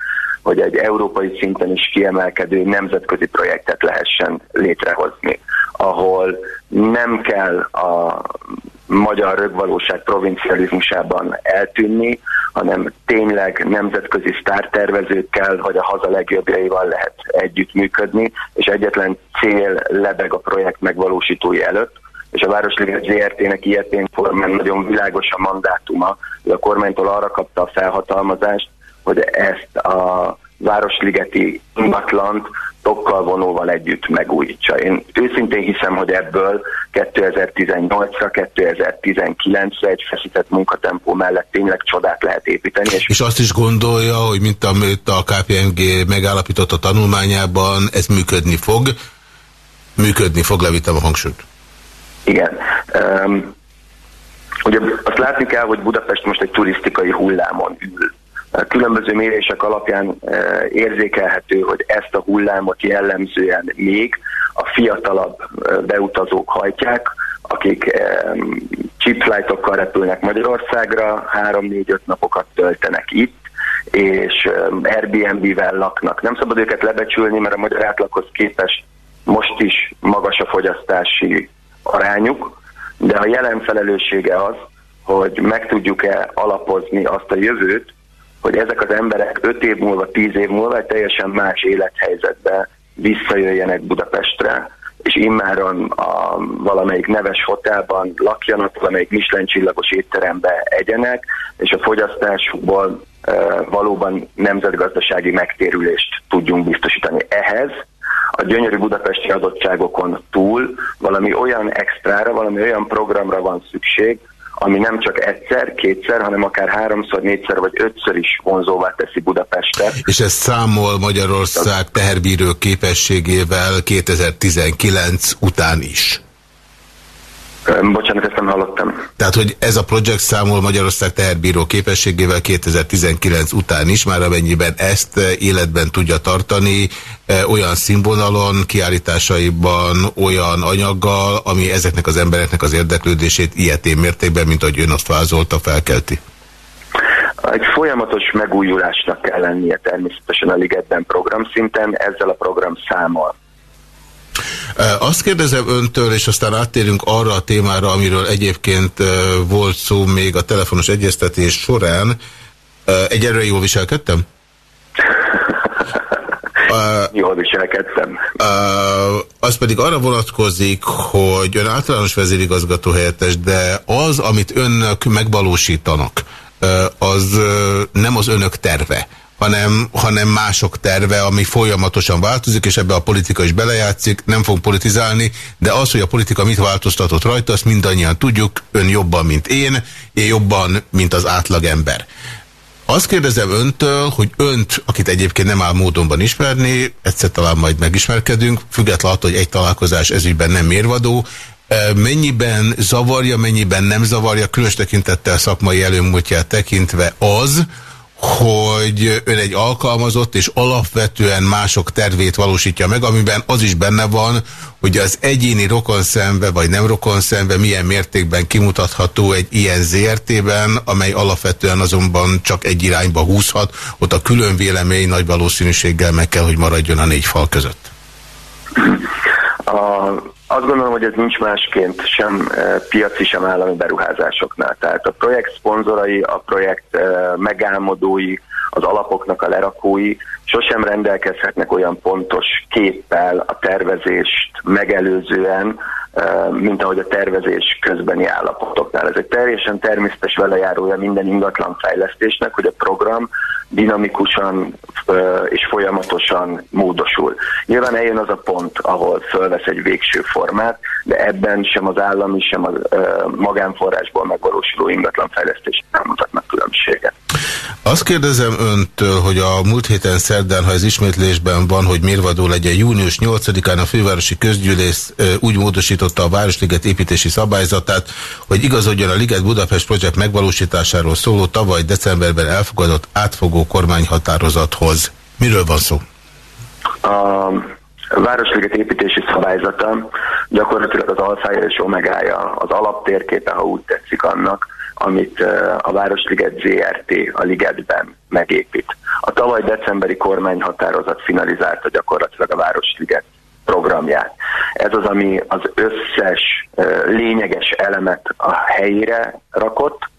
hogy egy európai szinten is kiemelkedő nemzetközi projektet lehessen létrehozni, ahol nem kell a magyar rögvalóság provincializmusában eltűnni, hanem tényleg nemzetközi sztártervezőkkel vagy a haza legjobbjaival lehet együttműködni, és egyetlen cél lebeg a projekt megvalósítói előtt, és a Városliget ZRT-nek ilyetén formán nagyon világos a mandátuma, hogy a kormánytól arra kapta a felhatalmazást, hogy ezt a Városligeti ingatlant tokkal vonóval együtt megújítsa. Én őszintén hiszem, hogy ebből 2018-ra, 2019-re egy feszített munkatempó mellett tényleg csodát lehet építeni. És, és azt is gondolja, hogy mint amit a KPMG megállapított a tanulmányában, ez működni fog. Működni fog, levittem a hangsúlyt. Igen. Um, ugye azt látni kell, hogy Budapest most egy turisztikai hullámon ül különböző mérések alapján e, érzékelhető, hogy ezt a hullámot jellemzően még a fiatalabb e, beutazók hajtják, akik e, cheap flightokkal repülnek Magyarországra, 3-4-5 napokat töltenek itt, és Airbnb-vel laknak. Nem szabad őket lebecsülni, mert a magyar átlaghoz képest most is magas a fogyasztási arányuk, de a jelen felelőssége az, hogy meg tudjuk-e alapozni azt a jövőt, hogy ezek az emberek 5 év múlva, 10 év múlva egy teljesen más élethelyzetbe visszajöjjenek Budapestre, és immáron a valamelyik neves hotelban lakjanak, valamelyik Michelin csillagos étterembe egyenek, és a fogyasztásukból e, valóban nemzetgazdasági megtérülést tudjunk biztosítani. Ehhez a gyönyörű budapesti adottságokon túl valami olyan extrára, valami olyan programra van szükség, ami nem csak egyszer, kétszer, hanem akár háromszor, négyszer vagy ötször is vonzóvá teszi Budapestet. És ez számol Magyarország teherbíró képességével 2019 után is? Bocsánat, ezt nem hallottam. Tehát, hogy ez a projekt számol Magyarország teherbíró képességével 2019 után is, már amennyiben ezt életben tudja tartani, olyan színvonalon, kiállításaiban, olyan anyaggal, ami ezeknek az embereknek az érdeklődését ilyetén mértékben, mint ahogy ön azt vázolta, felkelti. Egy folyamatos megújulásnak kell lennie természetesen a ligetben programszinten, ezzel a program számol. Azt kérdezem öntől, és aztán áttérünk arra a témára, amiről egyébként volt szó még a telefonos egyeztetés során. Egyelőre jól viselkedtem? Jól viselkedtem. Az pedig arra vonatkozik, hogy ön általános vezérigazgató helyettes, de az, amit önök megvalósítanak, az nem az önök terve hanem, hanem mások terve, ami folyamatosan változik, és ebbe a politika is belejátszik, nem fog politizálni, de az, hogy a politika mit változtatott rajta, azt mindannyian tudjuk, ön jobban, mint én, én jobban, mint az átlagember. Azt kérdezem öntől, hogy önt, akit egyébként nem áll módonban ismerni, egyszer talán majd megismerkedünk, függetlenül attól, hogy egy találkozás ezügyben nem mérvadó, mennyiben zavarja, mennyiben nem zavarja, különös tekintettel szakmai előmúltját tekintve az, hogy ön egy alkalmazott és alapvetően mások tervét valósítja meg, amiben az is benne van, hogy az egyéni rokonszenve vagy nem rokonszenve milyen mértékben kimutatható egy ilyen ZRT-ben, amely alapvetően azonban csak egy irányba húzhat, ott a külön vélemény nagy valószínűséggel meg kell, hogy maradjon a négy fal között. A azt gondolom, hogy ez nincs másként sem e, piaci, sem állami beruházásoknál. Tehát a projekt szponzorai, a projekt e, megálmodói, az alapoknak a lerakói sosem rendelkezhetnek olyan pontos képpel a tervezést megelőzően, e, mint ahogy a tervezés közbeni állapotoknál. Ez egy teljesen természetes velejárója minden ingatlan fejlesztésnek, hogy a program dinamikusan és folyamatosan módosul. Nyilván eljön az a pont, ahol fölvesz egy végső formát, de ebben sem az állami, sem a magánforrásból megvalósuló ingatlanfejlesztés nem mutatnak különbséget. Azt kérdezem öntől, hogy a múlt héten szerdán, ha ez ismétlésben van, hogy mérvadó legyen június 8-án a fővárosi közgyűlés úgy módosította a Városliget építési szabályzatát, hogy igazodjon a Liget Budapest projekt megvalósításáról szóló tavaly decemberben elfogadott átfogó kormányhatározathoz. Miről van szó? A Városliget építési szabályzata gyakorlatilag az alfája és omegája, az alaptérképe, ha úgy tetszik annak, amit a Városliget ZRT a Ligetben megépít. A tavaly decemberi kormányhatározat finalizálta gyakorlatilag a Városliget programját. Ez az, ami az összes lényeges elemet a helyére rakott,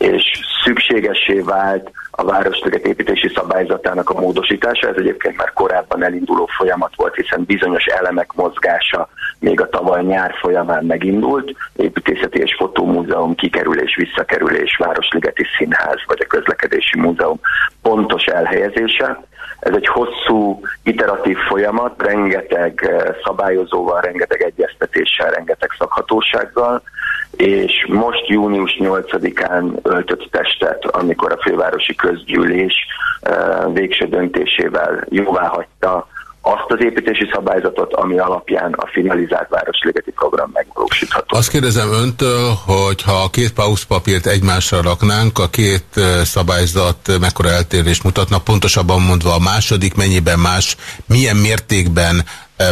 és szükségesé vált a Városliget építési szabályzatának a módosítása. Ez egyébként már korábban elinduló folyamat volt, hiszen bizonyos elemek mozgása még a tavaly nyár folyamán megindult. Építészeti és fotómúzeum kikerülés, visszakerülés, Városligeti Színház vagy a közlekedési múzeum pontos elhelyezése. Ez egy hosszú, iteratív folyamat, rengeteg eh, szabályozóval, rengeteg egyeztetéssel, rengeteg szakhatósággal, és most június 8-án öltött testet, amikor a fővárosi közgyűlés eh, végső döntésével jóvá hagyta azt az építési szabályzatot, ami alapján a finalizált Városligeti program megvalósítható. Azt kérdezem öntől, hogy ha a két pauszpapírt egymásra raknánk, a két szabályzat mekkora eltérést mutatna, pontosabban mondva a második mennyiben más, milyen mértékben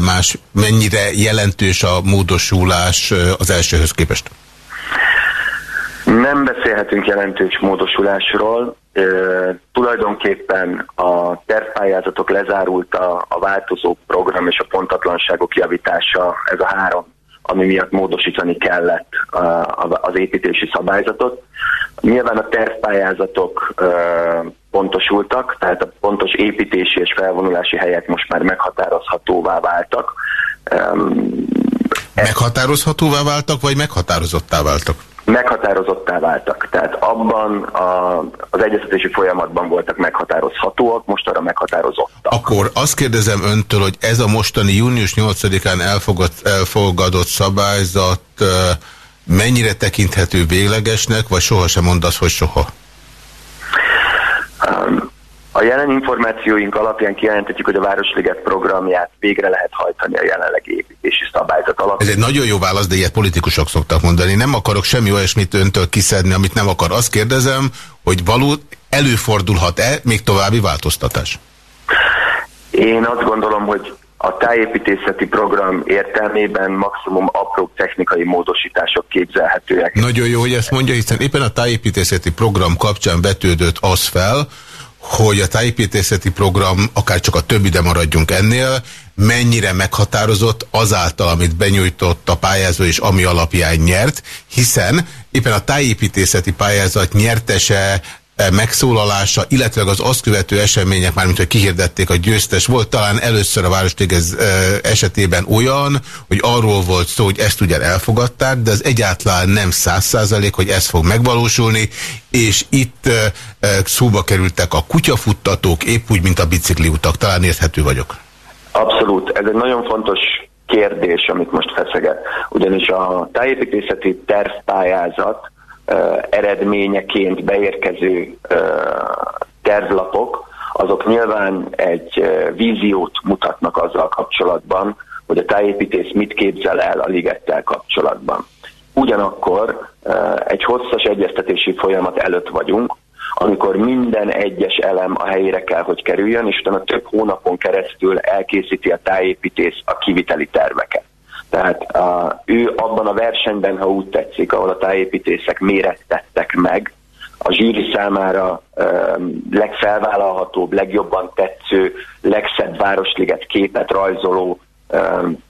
más, mennyire jelentős a módosulás az elsőhöz képest? Nem beszélhetünk jelentős módosulásról. E, tulajdonképpen a tervpályázatok lezárulta, a változó program és a pontatlanságok javítása, ez a három, ami miatt módosítani kellett a, a, az építési szabályzatot. Nyilván a tervpályázatok e, pontosultak, tehát a pontos építési és felvonulási helyek most már meghatározhatóvá váltak. E, meghatározhatóvá váltak, vagy meghatározottá váltak? Meghatározottá váltak. Tehát abban a, az egyeztetési folyamatban voltak meghatározhatóak, most arra meghatározottak. Akkor azt kérdezem öntől, hogy ez a mostani június 8-án elfogadott, elfogadott szabályzat mennyire tekinthető véglegesnek, vagy sohasem mondasz, hogy soha? Um, a jelen információink alapján kijelenthetjük, hogy a Városliget programját végre lehet hajtani a jelenlegi építési szabályzat alapján. Ez egy nagyon jó válasz, de ilyet politikusok szoktak mondani. Nem akarok semmi olyasmit öntől kiszedni, amit nem akar. Azt kérdezem, hogy való előfordulhat-e még további változtatás? Én azt gondolom, hogy a tájépítészeti program értelmében maximum apró technikai módosítások képzelhetőek. Nagyon jó, hogy ezt mondja, hiszen éppen a tájépítészeti program kapcsán vetődött az fel, hogy a tájépítészeti program, akár csak a többi, de maradjunk ennél, mennyire meghatározott azáltal, amit benyújtott a pályázó és ami alapján nyert, hiszen éppen a tájépítészeti pályázat nyertese megszólalása, illetve az azt követő események, mármint hogy kihirdették a győztes, volt talán először a Városligez e, esetében olyan, hogy arról volt szó, hogy ezt ugyan elfogadták, de az egyáltalán nem száz százalék, hogy ez fog megvalósulni, és itt e, szóba kerültek a kutyafuttatók, épp úgy, mint a bicikliutak. Talán érthető vagyok. Abszolút. Ez egy nagyon fontos kérdés, amit most feszeget. Ugyanis a tájépítészeti tervpályázat eredményeként beérkező tervlapok, azok nyilván egy víziót mutatnak azzal kapcsolatban, hogy a tájépítész mit képzel el a ligettel kapcsolatban. Ugyanakkor egy hosszas egyeztetési folyamat előtt vagyunk, amikor minden egyes elem a helyére kell, hogy kerüljön, és utána több hónapon keresztül elkészíti a tájépítész a kiviteli terveket. Tehát a, ő abban a versenyben, ha úgy tetszik, ahol a tájépítészek mérettettek meg, a zsűri számára um, legfelvállalhatóbb, legjobban tetsző, legszebb Városliget képet rajzoló um,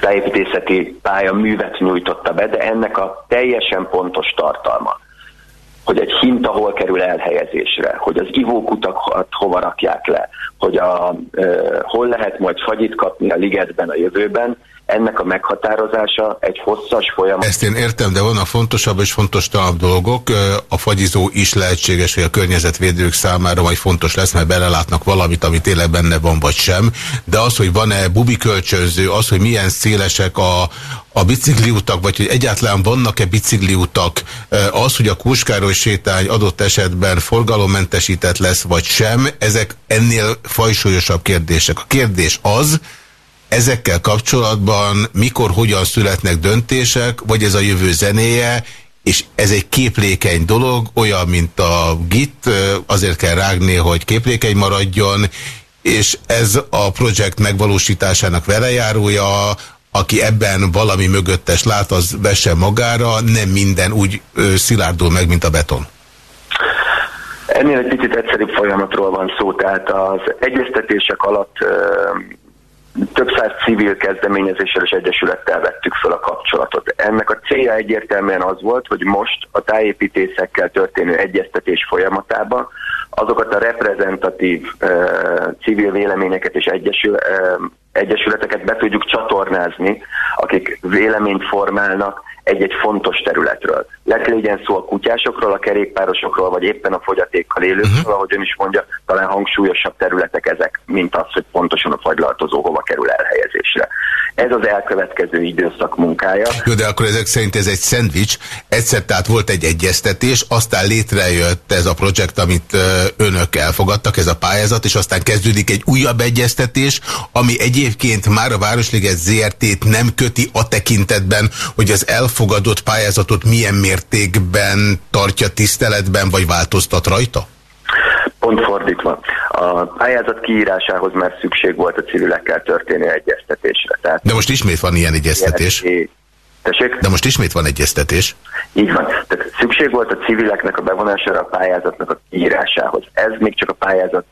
tájépítészeti pálya művet nyújtotta be, de ennek a teljesen pontos tartalma, hogy egy hinta hol kerül elhelyezésre, hogy az ivókutakat hova rakják le, hogy a, uh, hol lehet majd fagyit kapni a ligetben a jövőben, ennek a meghatározása egy hosszas folyamat. Ezt én értem, de vannak fontosabb és fontos dolgok. A fagyizó is lehetséges, hogy a környezetvédők számára majd fontos lesz, mert belelátnak valamit, ami tényleg benne van, vagy sem. De az, hogy van-e bubikölcsönző, az, hogy milyen szélesek a, a bicikliutak, vagy hogy egyáltalán vannak-e bicikliutak, az, hogy a Kúskároly sétány adott esetben forgalommentesített lesz, vagy sem, ezek ennél fajsúlyosabb kérdések. A kérdés az, ezekkel kapcsolatban mikor, hogyan születnek döntések, vagy ez a jövő zenéje, és ez egy képlékeny dolog, olyan, mint a git, azért kell rágni, hogy képlékeny maradjon, és ez a projekt megvalósításának velejárója, aki ebben valami mögöttes lát, az vesse magára, nem minden úgy szilárdul meg, mint a beton. Ennél egy picit egyszerűbb folyamatról van szó, tehát az egyeztetések alatt több száz civil kezdeményezéssel és egyesülettel vettük fel a kapcsolatot. Ennek a célja egyértelműen az volt, hogy most a tájépítészekkel történő egyeztetés folyamatában azokat a reprezentatív uh, civil véleményeket és egyesül, uh, egyesületeket be tudjuk csatornázni, akik véleményt formálnak egy-egy fontos területről. Lehet legyen szó a kutyásokról, a kerékpárosokról, vagy éppen a fogyatékkal élőkről, uh-huh. ahogy ön is mondja, talán hangsúlyosabb területek ezek, mint az, hogy pontosan a fagylaltozó hova kerül elhelyezésre. Ez az elkövetkező időszak munkája. Jó, de akkor ezek szerint ez egy szendvics. Egyszer tehát volt egy egyeztetés, aztán létrejött ez a projekt, amit önök elfogadtak, ez a pályázat, és aztán kezdődik egy újabb egyeztetés, ami egyébként már a Városliget ZRT-t nem köti a tekintetben, hogy az elfogadott pályázatot milyen mértékben tartja tiszteletben, vagy változtat rajta? Pont fordítva. A pályázat kiírásához már szükség volt a civilekkel történő egyeztetésre. Tehát De most ismét van ilyen egyeztetés. Tessék? De most ismét van egyeztetés. Így van. Tehát szükség volt a civileknek a bevonására a pályázatnak a kiírásához. Ez még csak a pályázat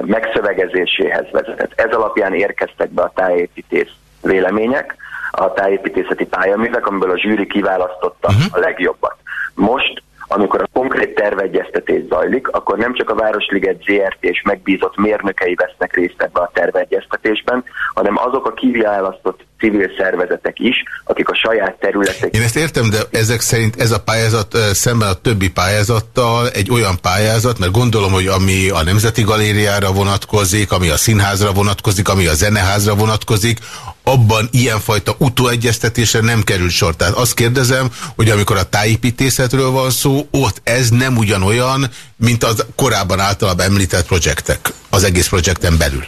megszövegezéséhez vezetett. Ez alapján érkeztek be a tájépítés vélemények, a tájépítészeti pályaművek, amiből a zsűri kiválasztotta uh mhm. -huh. a legjobbat. Most amikor a konkrét tervegyeztetés zajlik, akkor nem csak a Városliget ZRT és megbízott mérnökei vesznek részt ebbe a tervegyeztetésben, hanem azok a kiválasztott civil szervezetek is, akik a saját területek... Én ezt értem, de ezek szerint ez a pályázat szemben a többi pályázattal egy olyan pályázat, mert gondolom, hogy ami a Nemzeti Galériára vonatkozik, ami a színházra vonatkozik, ami a zeneházra vonatkozik, abban ilyenfajta utóegyeztetésre nem került sor. Tehát azt kérdezem, hogy amikor a tájépítészetről van szó, ott ez nem ugyanolyan, mint az korábban általában említett projektek az egész projekten belül.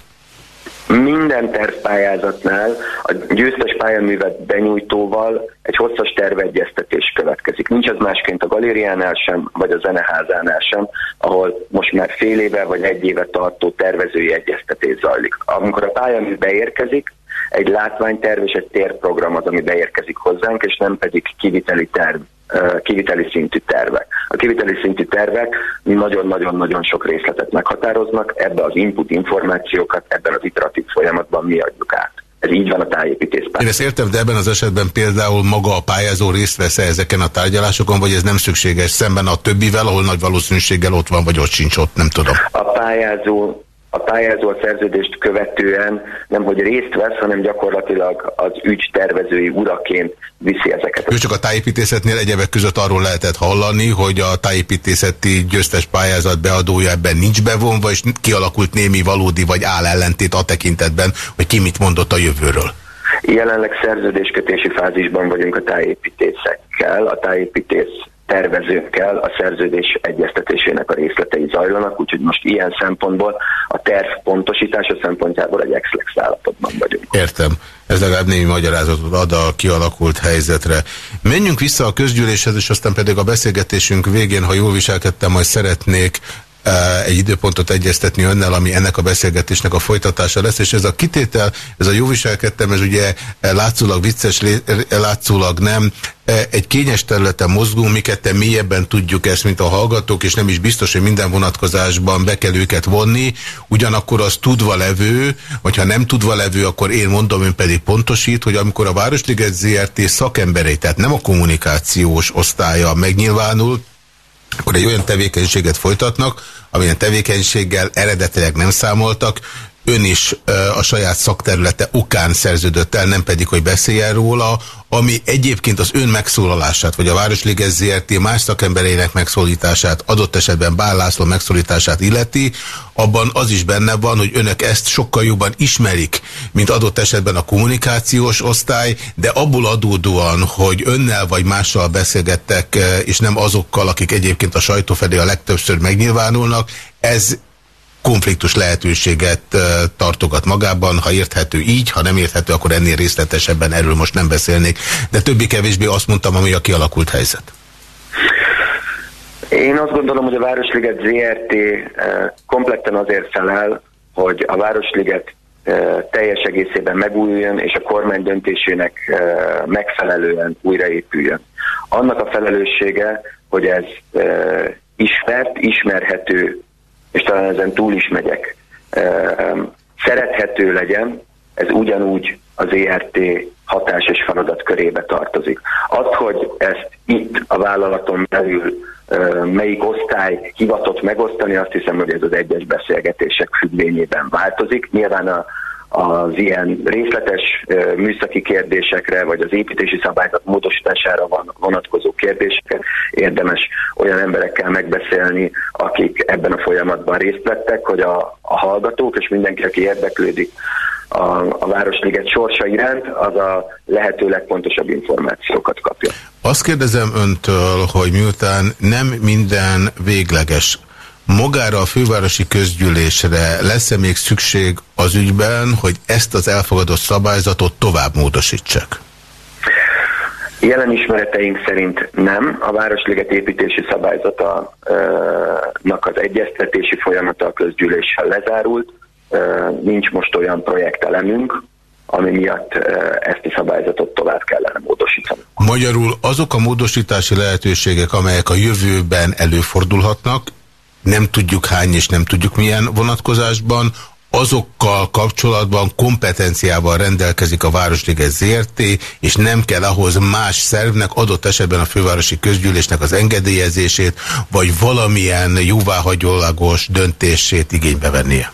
Minden tervpályázatnál a győztes pályaművet benyújtóval egy hosszas tervegyeztetés következik. Nincs az másként a galériánál sem, vagy a zeneházánál sem, ahol most már fél éve vagy egy éve tartó tervezői egyeztetés zajlik. Amikor a pályamű beérkezik, egy látványterv és egy térprogram az, ami beérkezik hozzánk, és nem pedig kiviteli terv kiviteli szintű tervek. A kiviteli szintű tervek nagyon-nagyon-nagyon sok részletet meghatároznak, ebbe az input információkat ebben az iteratív folyamatban mi adjuk át. Ez így van a tájépítészben. Én ezt értem, de ebben az esetben például maga a pályázó részt vesz -e ezeken a tárgyalásokon, vagy ez nem szükséges szemben a többivel, ahol nagy valószínűséggel ott van, vagy ott sincs ott, nem tudom. A pályázó a pályázó szerződést követően nem hogy részt vesz, hanem gyakorlatilag az ügy tervezői uraként viszi ezeket. Ő csak a tájépítészetnél egyebek között arról lehetett hallani, hogy a tájépítészeti győztes pályázat beadója ebben nincs bevonva, és kialakult némi valódi vagy áll ellentét a tekintetben, hogy ki mit mondott a jövőről. Jelenleg szerződéskötési fázisban vagyunk a tájépítészekkel. A tájépítész tervezőkkel a szerződés egyeztetésének a részletei zajlanak, úgyhogy most ilyen szempontból a terv pontosítása szempontjából egy ex állapotban vagyunk. Értem. Ez legalább némi magyarázatot ad a kialakult helyzetre. Menjünk vissza a közgyűléshez, és aztán pedig a beszélgetésünk végén, ha jól viselkedtem, majd szeretnék egy időpontot egyeztetni önnel, ami ennek a beszélgetésnek a folytatása lesz, és ez a kitétel, ez a jóviselkedtem, ez ugye látszólag vicces, látszólag nem, egy kényes területen mozgunk, mi ketten mélyebben tudjuk ezt, mint a hallgatók, és nem is biztos, hogy minden vonatkozásban be kell őket vonni, ugyanakkor az tudva levő, hogyha nem tudva levő, akkor én mondom, ön pedig pontosít, hogy amikor a Városliget ZRT szakemberei, tehát nem a kommunikációs osztálya megnyilvánul, akkor egy olyan tevékenységet folytatnak, amilyen tevékenységgel eredetileg nem számoltak, ön is a saját szakterülete okán szerződött el, nem pedig, hogy beszéljen róla, ami egyébként az ön megszólalását, vagy a Városliges ZRT más szakemberének megszólítását, adott esetben Bál László megszólítását illeti, abban az is benne van, hogy önök ezt sokkal jobban ismerik, mint adott esetben a kommunikációs osztály, de abból adódóan, hogy önnel vagy mással beszélgettek, és nem azokkal, akik egyébként a sajtó felé a legtöbbször megnyilvánulnak, ez konfliktus lehetőséget tartogat magában, ha érthető így, ha nem érthető, akkor ennél részletesebben erről most nem beszélnék. De többi-kevésbé azt mondtam, ami a kialakult helyzet. Én azt gondolom, hogy a Városliget ZRT kompletten azért felel, hogy a Városliget teljes egészében megújuljon, és a kormány döntésének megfelelően újraépüljön. Annak a felelőssége, hogy ez ismert, ismerhető és talán ezen túl is megyek, szerethető legyen, ez ugyanúgy az ERT hatás és feladat körébe tartozik. Az, hogy ezt itt a vállalaton belül melyik osztály hivatott megosztani, azt hiszem, hogy ez az egyes beszélgetések függvényében változik. Nyilván a az ilyen részletes műszaki kérdésekre, vagy az építési szabályzat módosítására vonatkozó kérdéseket érdemes olyan emberekkel megbeszélni, akik ebben a folyamatban részt vettek, hogy a, a hallgatók és mindenki, aki érdeklődik a, a Városliget sorsa iránt, az a lehető legpontosabb információkat kapja. Azt kérdezem öntől, hogy miután nem minden végleges magára a fővárosi közgyűlésre lesz-e még szükség az ügyben, hogy ezt az elfogadott szabályzatot tovább módosítsák? Jelen ismereteink szerint nem. A Városliget építési szabályzatának az egyeztetési folyamata a közgyűléssel lezárult. Nincs most olyan projektelemünk, ami miatt ezt a szabályzatot tovább kellene módosítani. Magyarul azok a módosítási lehetőségek, amelyek a jövőben előfordulhatnak, nem tudjuk hány és nem tudjuk milyen vonatkozásban, azokkal kapcsolatban kompetenciával rendelkezik a Városliget ZRT, és nem kell ahhoz más szervnek, adott esetben a fővárosi közgyűlésnek az engedélyezését, vagy valamilyen jóváhagyólagos döntését igénybe vennie.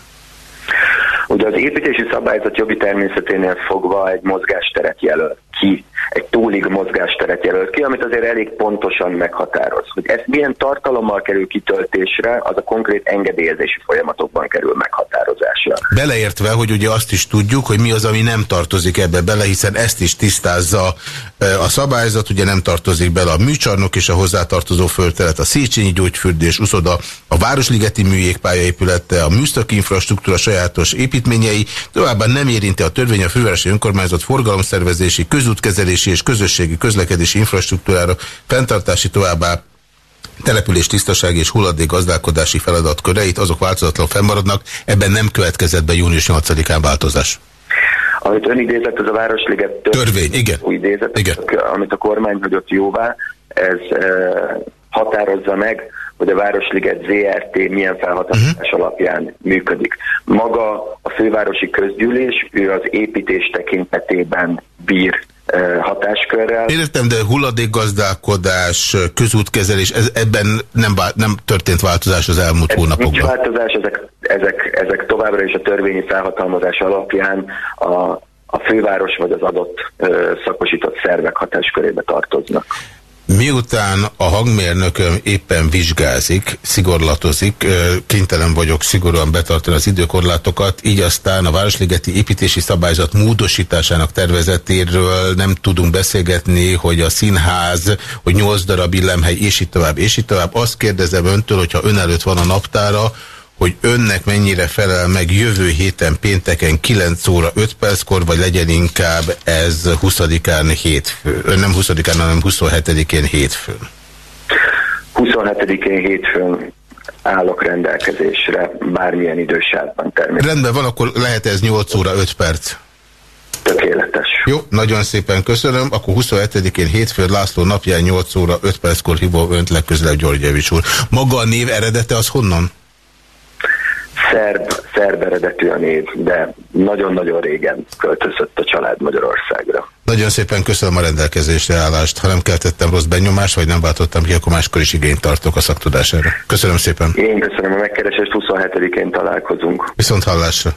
Ugye az építési szabályzat jogi természeténél fogva egy mozgásteret jelöl ki egy túlig mozgásteret jelöl ki, amit azért elég pontosan meghatároz. Hogy ez milyen tartalommal kerül kitöltésre, az a konkrét engedélyezési folyamatokban kerül meghatározásra. Beleértve, hogy ugye azt is tudjuk, hogy mi az, ami nem tartozik ebbe bele, hiszen ezt is tisztázza a szabályzat, ugye nem tartozik bele a műcsarnok és a hozzátartozó földtelet, a Széchenyi gyógyfürdés, uszoda, a Városligeti műjégpálya épülete, a műszaki infrastruktúra sajátos építményei, továbbá nem érinti a törvény a fővárosi önkormányzat forgalomszervezési, közútkezelési és közösségi közlekedési infrastruktúrára fenntartási továbbá település tisztasági és hulladék gazdálkodási feladatköreit, azok változatlan fennmaradnak, ebben nem következett be június 8-án változás. Amit ön idézett, az a Városliget törvény, igen. Új idézet, igen. amit a kormány hagyott jóvá, ez e, határozza meg, hogy a Városliget ZRT milyen felhatározás uh-huh. alapján működik. Maga a fővárosi közgyűlés, ő az építés tekintetében bír hatáskörrel. Értem, de hulladékgazdálkodás, közútkezelés, ez, ebben nem, nem történt változás az elmúlt ez hónapokban? Nincs változás, ezek, ezek, ezek továbbra is a törvényi felhatalmazás alapján a, a főváros vagy az adott ö, szakosított szervek hatáskörébe tartoznak. Miután a hangmérnököm éppen vizsgázik, szigorlatozik, kénytelen vagyok szigorúan betartani az időkorlátokat, így aztán a Városligeti építési szabályzat módosításának tervezetéről nem tudunk beszélgetni, hogy a színház, hogy 8 darab illemhely, és így tovább, és így tovább. Azt kérdezem öntől, hogyha ön előtt van a naptára, hogy önnek mennyire felel meg jövő héten pénteken 9 óra 5 perckor, vagy legyen inkább ez 20-án hétfő. Ön nem 20-án, hanem 27-én hétfőn. 27-én hétfőn állok rendelkezésre bármilyen idősávban természetesen. Rendben van, akkor lehet ez 8 óra 5 perc. Tökéletes. Jó, nagyon szépen köszönöm. Akkor 27-én hétfőn László napján 8 óra 5 perckor hívom önt legközelebb Györgyevics úr. Maga a név eredete az honnan? Szerb, szerb eredetű a név, de nagyon-nagyon régen költözött a család Magyarországra. Nagyon szépen köszönöm a rendelkezésre állást. Ha nem keltettem rossz benyomást, vagy nem váltottam ki, akkor máskor is igényt tartok a szaktudására. Köszönöm szépen. Én köszönöm a megkeresést, 27-én találkozunk. Viszont hallásra.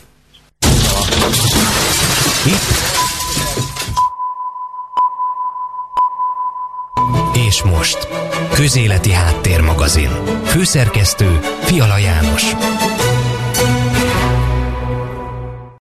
És most, Közéleti Háttérmagazin. Főszerkesztő Fiala János.